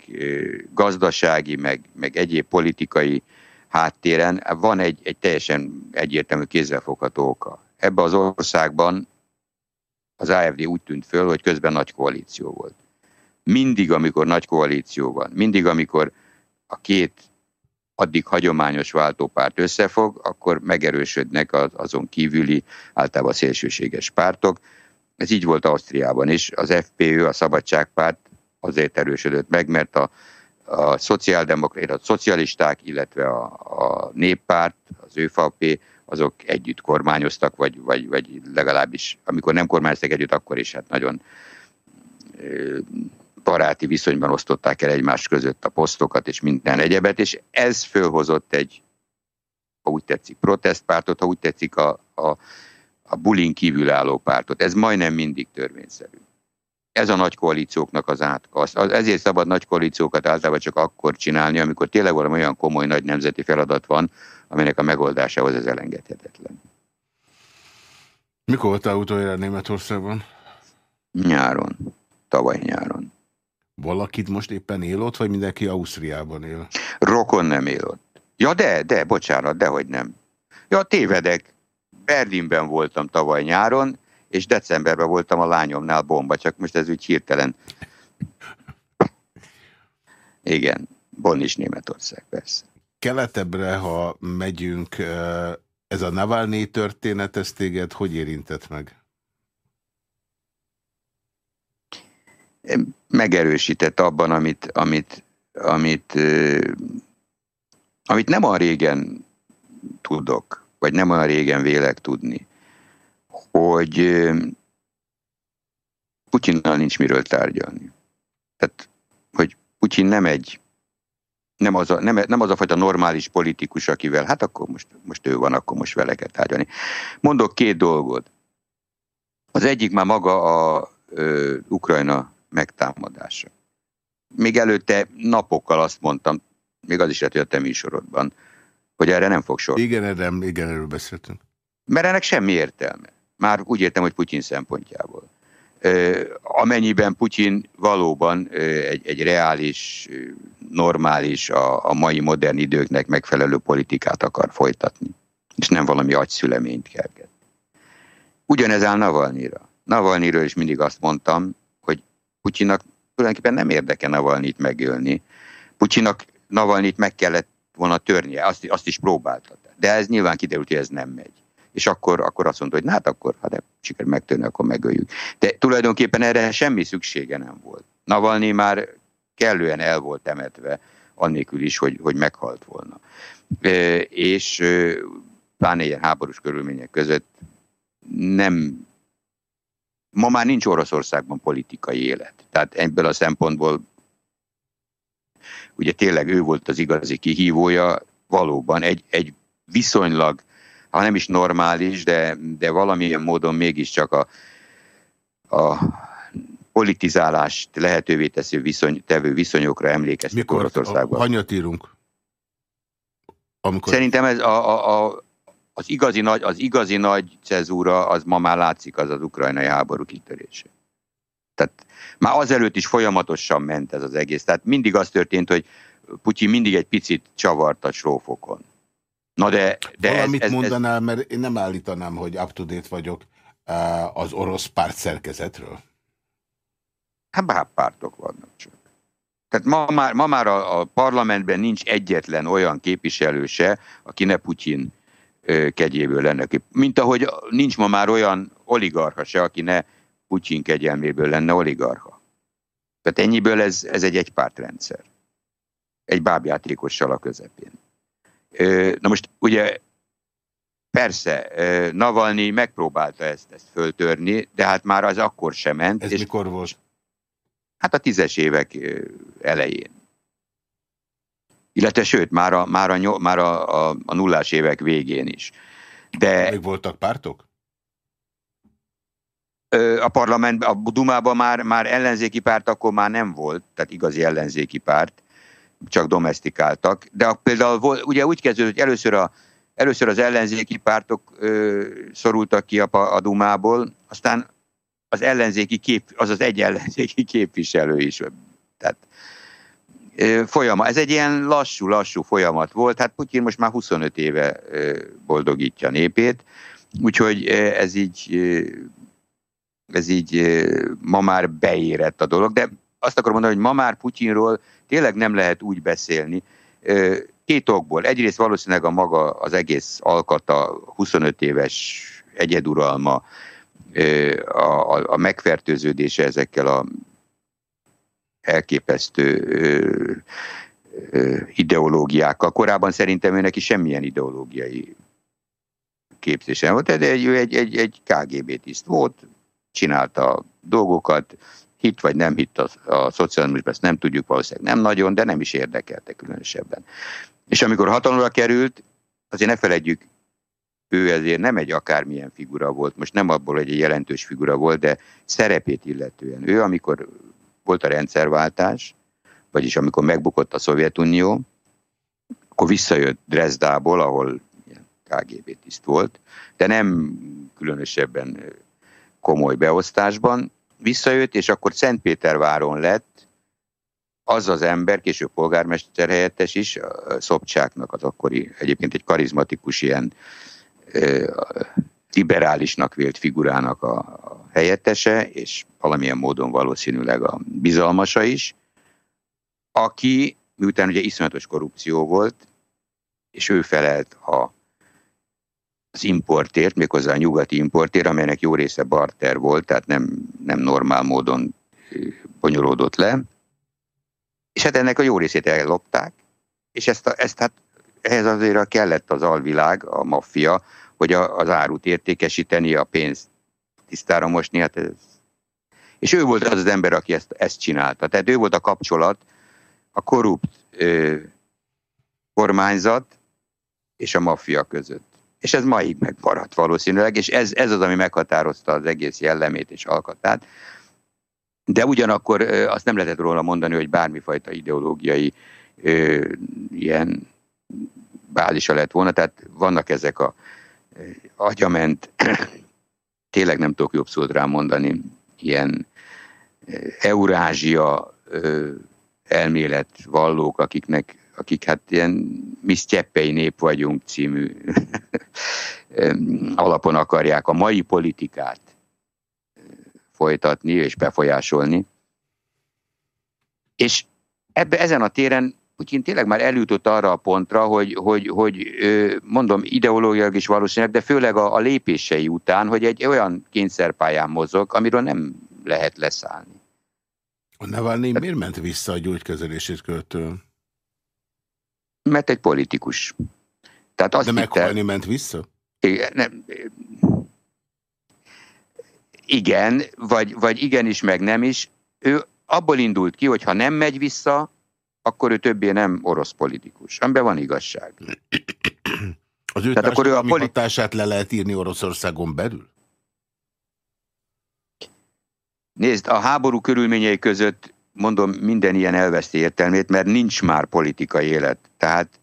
gazdasági, meg, meg egyéb politikai háttéren van egy, egy teljesen egyértelmű kézzelfogható oka. Ebben az országban az AFD úgy tűnt föl, hogy közben nagy koalíció volt. Mindig, amikor nagy koalíció van, mindig, amikor a két addig hagyományos váltópárt összefog, akkor megerősödnek az, azon kívüli, általában szélsőséges pártok. Ez így volt Ausztriában is. Az FPÖ, a Szabadságpárt azért erősödött meg, mert a, a szociáldemokraták, a szocialisták, illetve a, a néppárt, az ÖVP, azok együtt kormányoztak, vagy, vagy, vagy legalábbis amikor nem kormányoztak együtt, akkor is hát nagyon baráti viszonyban osztották el egymás között a posztokat és minden egyebet, és ez fölhozott egy, ha úgy tetszik, protestpártot, ha úgy tetszik a, a, a bulin kívülálló pártot. Ez majdnem mindig törvényszerű. Ez a nagy koalícióknak az átkasz. Ezért szabad nagy koalíciókat általában csak akkor csinálni, amikor tényleg valami olyan komoly nagy nemzeti feladat van, aminek a megoldásához ez elengedhetetlen. Mikor voltál utoljára Németországban? Nyáron. Tavaly nyáron. Valakit most éppen él ott, vagy mindenki Ausztriában él? Rokon nem él ott. Ja, de, de, bocsánat, dehogy nem. Ja, tévedek. Berlinben voltam tavaly nyáron, és decemberben voltam a lányomnál bomba, csak most ez úgy hirtelen. Igen, Bonn is Németország, persze. Keletebbre, ha megyünk, ez a Navalnyi történet, ez téged hogy érintett meg? megerősített abban, amit, amit, amit, amit nem a régen tudok, vagy nem olyan régen vélek tudni, hogy Putyinnal nincs miről tárgyalni. Tehát, hogy Putyin nem egy, nem az, a, nem, nem az a fajta normális politikus, akivel, hát akkor most, most ő van, akkor most vele kell tárgyalni. Mondok két dolgot. Az egyik már maga a ö, Ukrajna megtámadása. Még előtte napokkal azt mondtam, még az is lehet, hogy a te műsorodban, hogy erre nem fog sor. Igen, erre, igen, erről beszéltünk. Mert ennek semmi értelme. Már úgy értem, hogy Putyin szempontjából. Amennyiben Putyin valóban egy, egy reális, normális, a, a mai modern időknek megfelelő politikát akar folytatni, és nem valami agyszüleményt kerget. Ugyanez áll Navalnyira. Navalnyiről is mindig azt mondtam, Putyinak tulajdonképpen nem érdeke Navalnyit megölni. Putyinak Navalnyit meg kellett volna törnie, azt, azt is próbálta. De ez nyilván kiderült, hogy ez nem megy. És akkor, akkor azt mondta, hogy hát akkor, ha nem siker megtörni, akkor megöljük. De tulajdonképpen erre semmi szüksége nem volt. Navalnyi már kellően el volt temetve, annélkül is, hogy, hogy meghalt volna. E, és pláne ilyen háborús körülmények között nem Ma már nincs Oroszországban politikai élet. Tehát ebből a szempontból ugye tényleg ő volt az igazi kihívója, valóban egy, egy viszonylag, ha nem is normális, de, de valamilyen módon mégiscsak a, a politizálást lehetővé teszi viszony, tevő viszonyokra emlékeztet Mikor, Oroszországban. Hanyat írunk? Amikor... Szerintem ez a, a, a, az igazi nagy, az igazi nagy cezúra, az ma már látszik, az az ukrajnai háború kitörése. Tehát már azelőtt is folyamatosan ment ez az egész. Tehát mindig az történt, hogy Putyin mindig egy picit csavart a srófokon. Na de, de Valamit ez, ez, mondanál, ez... mert én nem állítanám, hogy up-to-date vagyok eh, az orosz párt szerkezetről. Hát bár pártok vannak csak. Tehát ma már, ma már a, a parlamentben nincs egyetlen olyan képviselő se, aki ne Putyin kegyéből lenne. Mint ahogy nincs ma már olyan oligarcha se, aki ne Putyin kegyelméből lenne oligarcha. Tehát ennyiből ez, ez egy egypártrendszer. Egy bábjátékossal a közepén. Na most ugye persze, Navalnyi megpróbálta ezt, ezt föltörni, de hát már az akkor sem ment. Ez és mikor volt? Hát a tízes évek elején illetve sőt, már a, már a, már a, a, a nullás évek végén is. De Még voltak pártok? A parlament, a Dumában már, már ellenzéki párt akkor már nem volt, tehát igazi ellenzéki párt, csak domestikáltak. De a, például volt, ugye úgy kezdődött, hogy először, a, először az ellenzéki pártok ö, szorultak ki a, a Dumából, aztán az ellenzéki kép, az az egy ellenzéki képviselő is. Tehát folyamat. Ez egy ilyen lassú-lassú folyamat volt. Hát Putyin most már 25 éve boldogítja a népét, úgyhogy ez így, ez így ma már beérett a dolog, de azt akarom mondani, hogy ma már Putyinról tényleg nem lehet úgy beszélni, két okból. Egyrészt valószínűleg a maga az egész alkata, 25 éves egyeduralma, a, a megfertőződése ezekkel a elképesztő ideológiákkal. Korábban szerintem ő neki semmilyen ideológiai képzése volt, de egy, egy, egy, egy KGB tiszt volt, csinálta dolgokat, hit vagy nem hit a, a szocializmusban, ezt nem tudjuk valószínűleg nem nagyon, de nem is érdekelte különösebben. És amikor hatalomra került, azért ne feledjük, ő ezért nem egy akármilyen figura volt, most nem abból, hogy egy jelentős figura volt, de szerepét illetően. Ő, amikor volt a rendszerváltás, vagyis amikor megbukott a Szovjetunió, akkor visszajött Dresdából, ahol KGB tiszt volt, de nem különösebben komoly beosztásban, visszajött, és akkor Szentpéterváron lett az az ember, később polgármester helyettes is, Szobcsáknak az akkori egyébként egy karizmatikus ilyen liberálisnak vélt figurának a helyettese, és valamilyen módon valószínűleg a bizalmasa is, aki, miután ugye iszonyatos korrupció volt, és ő felelt a, az importért, méghozzá a nyugati importért, amelynek jó része barter volt, tehát nem, nem normál módon bonyolódott le, és hát ennek a jó részét ellopták, és ezt, a, ezt hát ehhez azért kellett az alvilág, a maffia, hogy a, az árut értékesíteni, a pénzt tisztára mosni, hát ez... És ő volt az az ember, aki ezt, ezt csinálta. Tehát ő volt a kapcsolat a korrupt ö, kormányzat és a maffia között. És ez maig megmaradt valószínűleg, és ez, ez az, ami meghatározta az egész jellemét és alkatát. De ugyanakkor ö, azt nem lehetett róla mondani, hogy bármifajta ideológiai ö, ilyen bázisa lett volna, tehát vannak ezek a agyament, tényleg nem tudok jobb szót rá mondani, ilyen Eurázsia elmélet vallók, akiknek, akik hát ilyen mi sztyeppei nép vagyunk című alapon akarják a mai politikát folytatni és befolyásolni. És ebbe, ezen a téren én tényleg már eljutott arra a pontra, hogy, hogy, hogy mondom, ideológiailag is valószínűleg, de főleg a, a lépései után, hogy egy olyan kényszerpályán mozog, amiről nem lehet leszállni. A Navalnyi miért ment vissza a gyógykezelését követően? Mert egy politikus. Tehát azt de meghalni ment vissza? Igen, nem, igen vagy, vagy igenis, meg nem is. Ő abból indult ki, hogy ha nem megy vissza, akkor ő többé nem orosz politikus, amiben van igazság. Az ő Tehát akkor ő a politi hatását le lehet írni Oroszországon belül? Nézd, a háború körülményei között mondom, minden ilyen elveszti értelmét, mert nincs már politikai élet. Tehát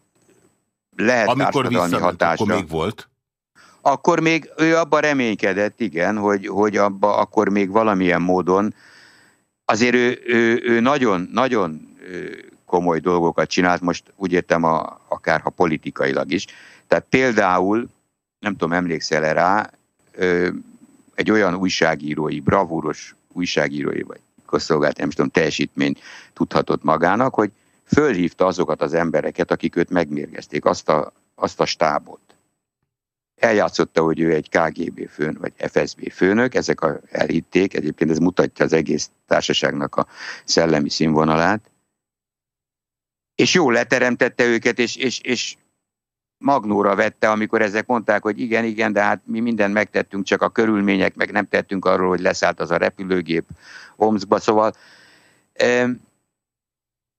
lehet Amikor társadalmi hatásra. akkor még volt? Akkor még ő abban reménykedett, igen, hogy, hogy abba akkor még valamilyen módon azért ő, ő, ő nagyon, nagyon komoly dolgokat csinált, most úgy értem a, akár ha politikailag is. Tehát például, nem tudom, emlékszel-e rá, egy olyan újságírói, bravúros újságírói, vagy közszolgált, nem tudom, teljesítményt tudhatott magának, hogy fölhívta azokat az embereket, akik őt megmérgezték, azt a, azt a stábot. Eljátszotta, hogy ő egy KGB főn, vagy FSB főnök, ezek a, elhitték, egyébként ez mutatja az egész társaságnak a szellemi színvonalát, és jól leteremtette őket, és, és, és magnóra vette, amikor ezek mondták, hogy igen, igen, de hát mi mindent megtettünk, csak a körülmények, meg nem tettünk arról, hogy leszállt az a repülőgép Omszkba, szóval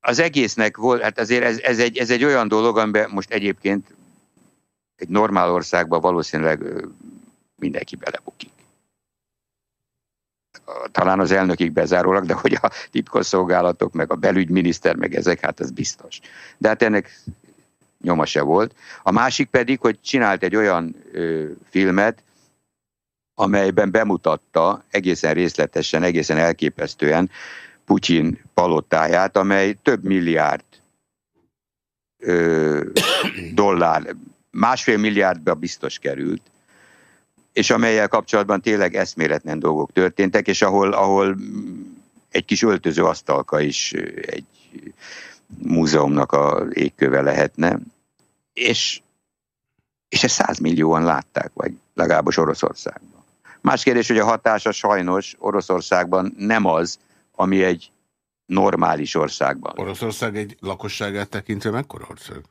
az egésznek volt, hát azért ez, ez, egy, ez egy olyan dolog, amiben most egyébként egy normál országban valószínűleg mindenki belebukik talán az elnökig bezárólag, de hogy a titkosszolgálatok, meg a belügyminiszter, meg ezek, hát ez biztos. De hát ennek nyoma se volt. A másik pedig, hogy csinált egy olyan ö, filmet, amelyben bemutatta egészen részletesen, egészen elképesztően Putyin palotáját, amely több milliárd ö, dollár, másfél milliárdba biztos került, és amelyel kapcsolatban tényleg eszméletlen dolgok történtek, és ahol, ahol egy kis öltöző asztalka is egy múzeumnak a égköve lehetne, és, és ezt százmillióan látták, vagy legalábbis Oroszországban. Más kérdés, hogy a hatása sajnos Oroszországban nem az, ami egy normális országban. Oroszország egy lakosságát tekintve mekkora ország?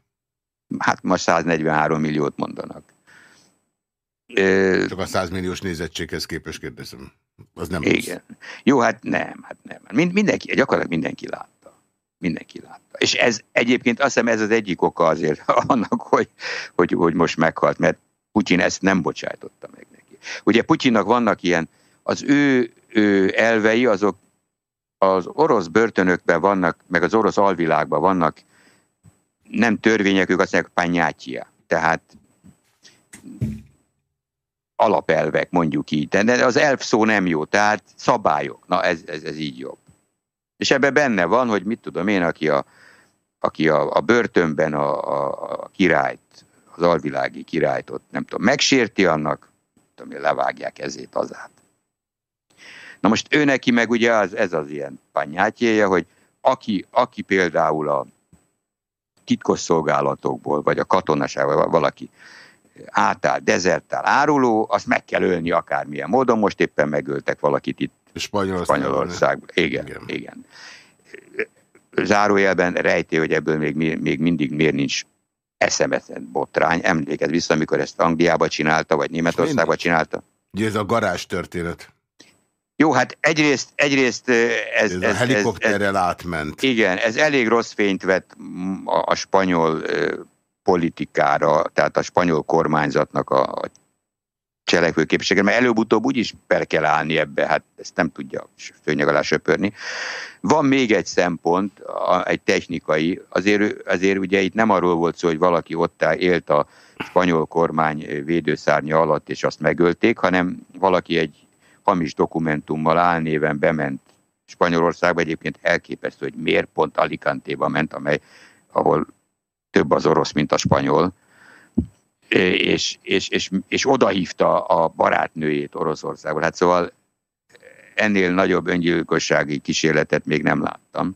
Hát most 143 milliót mondanak. Csak a 100 milliós nézettséghez képes kérdezem. Az nem Igen. Rossz. Jó, hát nem, hát nem. Mind, mindenki, gyakorlatilag mindenki látta. Mindenki látta. És ez egyébként azt hiszem ez az egyik oka azért annak, hogy, hogy, hogy most meghalt, mert Putyin ezt nem bocsájtotta meg neki. Ugye Putyinnak vannak ilyen, az ő, ő elvei azok az orosz börtönökben vannak, meg az orosz alvilágban vannak nem törvények, ők azt mondják panyátja. Tehát alapelvek, mondjuk így. De az elf szó nem jó, tehát szabályok. Na ez, ez, ez így jobb. És ebben benne van, hogy mit tudom én, aki a, aki a, a börtönben a, a, a királyt, az alvilági királyt ott nem tudom, megsérti annak, tudom, levágják ezét azát. Na most ő neki meg ugye az, ez az ilyen panyátjéje, hogy aki, aki például a titkosszolgálatokból, vagy a katonaságból valaki átáll, dezertál, áruló, azt meg kell ölni akármilyen módon. Most éppen megöltek valakit itt Spanyolországban. Spanyolországban. Igen, igen, igen. Zárójelben rejté, hogy ebből még, még mindig miért nincs eszemesen botrány. Emlékez vissza, amikor ezt Angliába csinálta, vagy Németországba csinálta? Ugye ez a garázs történet. Jó, hát egyrészt, egyrészt ez, ez, ez, a helikopterrel ez, átment. Igen, ez elég rossz fényt vett a, a spanyol politikára, tehát a spanyol kormányzatnak a, a cselekvőképességre, mert előbb-utóbb úgyis per kell állni ebbe, hát ezt nem tudja főnyeg alá söpörni. Van még egy szempont, egy technikai, azért, azért ugye itt nem arról volt szó, hogy valaki ott élt a spanyol kormány védőszárnya alatt, és azt megölték, hanem valaki egy hamis dokumentummal álnéven bement Spanyolországba, egyébként elképesztő, hogy miért pont Alicante-ba ment, amely, ahol több az orosz, mint a spanyol, és, és, és, és odahívta a barátnőjét Oroszországból. Hát szóval ennél nagyobb öngyilkossági kísérletet még nem láttam.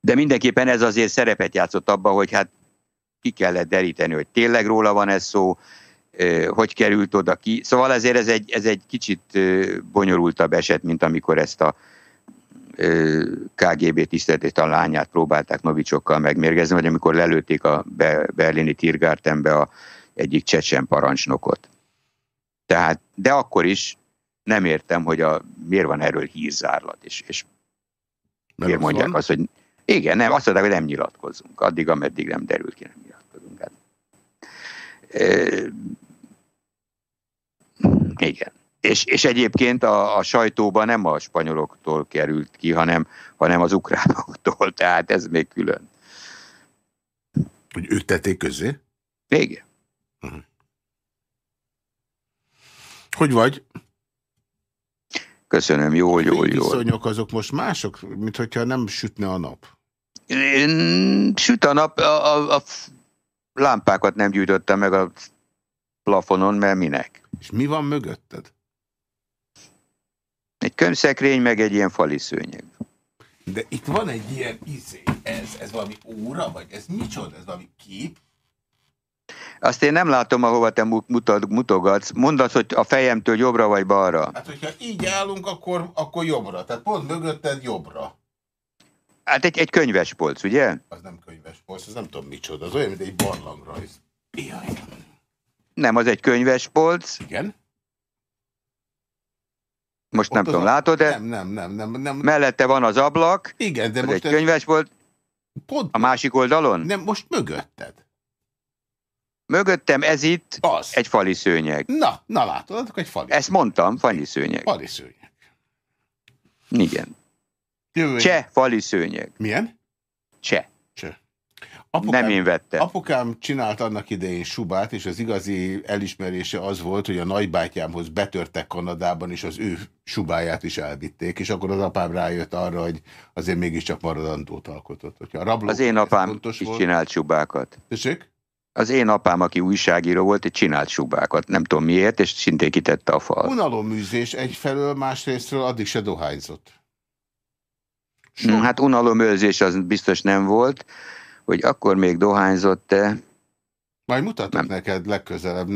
De mindenképpen ez azért szerepet játszott abba, hogy hát ki kellett deríteni, hogy tényleg róla van ez szó, hogy került oda ki. Szóval ezért ez egy, ez egy kicsit bonyolultabb eset, mint amikor ezt a KGB tiszteletét a lányát próbálták novicsokkal megmérgezni, vagy amikor lelőtték a berlini Tiergartenbe a egyik csecsen parancsnokot. Tehát, de akkor is nem értem, hogy a, miért van erről hírzárlat, és, és miért mondják van? azt, hogy igen, nem, azt mondták, hogy nem nyilatkozunk, addig, ameddig nem derül ki, nem nyilatkozunk. Igen. És, és egyébként a, a sajtóban nem a spanyoloktól került ki, hanem, hanem az ukránoktól, tehát ez még külön. Hogy ők tették közé? Igen. Uh mhm. -huh. Hogy vagy? Köszönöm, jól, jól, jól. A viszonyok azok most mások, mint hogyha nem sütne a nap. Süt a nap, a, a, a lámpákat nem gyűjtöttem meg a plafonon, mert minek? És mi van mögötted? Egy könyvszekrény, meg egy ilyen fali szőnyeg. De itt van egy ilyen izé, ez, ez valami óra, vagy ez micsoda, ez valami kép? Azt én nem látom, ahova te mutad, mutogatsz. Mondd azt, hogy a fejemtől jobbra vagy balra. Hát, hogyha így állunk, akkor, akkor jobbra. Tehát pont mögötted jobbra. Hát egy, egy könyvespolc, ugye? Az nem könyvespolc, az nem tudom micsoda. Az olyan, mint egy barlangrajz. Jaj. Nem, az egy könyvespolc. Igen. Most Ott nem tudom, a... látod de Nem, nem, nem, nem, nem. Mellette van az ablak. Igen, de az most... egy könyves volt. Pont... A másik oldalon? Nem, most mögötted. Mögöttem ez itt az. egy fali szőnyeg. Na, na látod, akkor egy fali Ezt mondtam, fali szőnyeg. Fali szőnyeg. Igen. Jövő Cseh fali szőnyeg. Milyen? Cseh. Apukám, nem én vettem. Apukám csinált annak idején subát, és az igazi elismerése az volt, hogy a nagybátyámhoz betörtek Kanadában, és az ő subáját is elvitték, és akkor az apám rájött arra, hogy azért mégiscsak maradandót alkotott. Hogyha a az én apám is volt, csinált subákat. Tessék? Az én apám, aki újságíró volt, egy csinált subákat. Nem tudom miért, és szintén kitette a fal. Unaloműzés egyfelől, másrésztről addig se dohányzott. So. Hát unalomőrzés az biztos nem volt hogy akkor még dohányzott-e? Majd mutatok nem. neked legközelebb.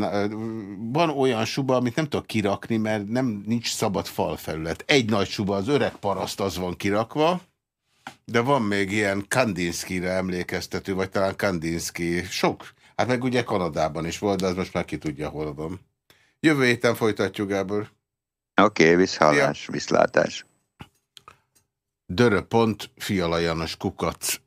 Van olyan suba, amit nem tudok kirakni, mert nem nincs szabad falfelület. Egy nagy suba, az öreg paraszt az van kirakva, de van még ilyen Kandinsky-re emlékeztető, vagy talán Kandinsky. Sok. Hát meg ugye Kanadában is volt, de az most már ki tudja, hol van. Jövő héten folytatjuk, Gábor. Oké, okay, viszhallás, viszlátás. dörö.fialajanoskukac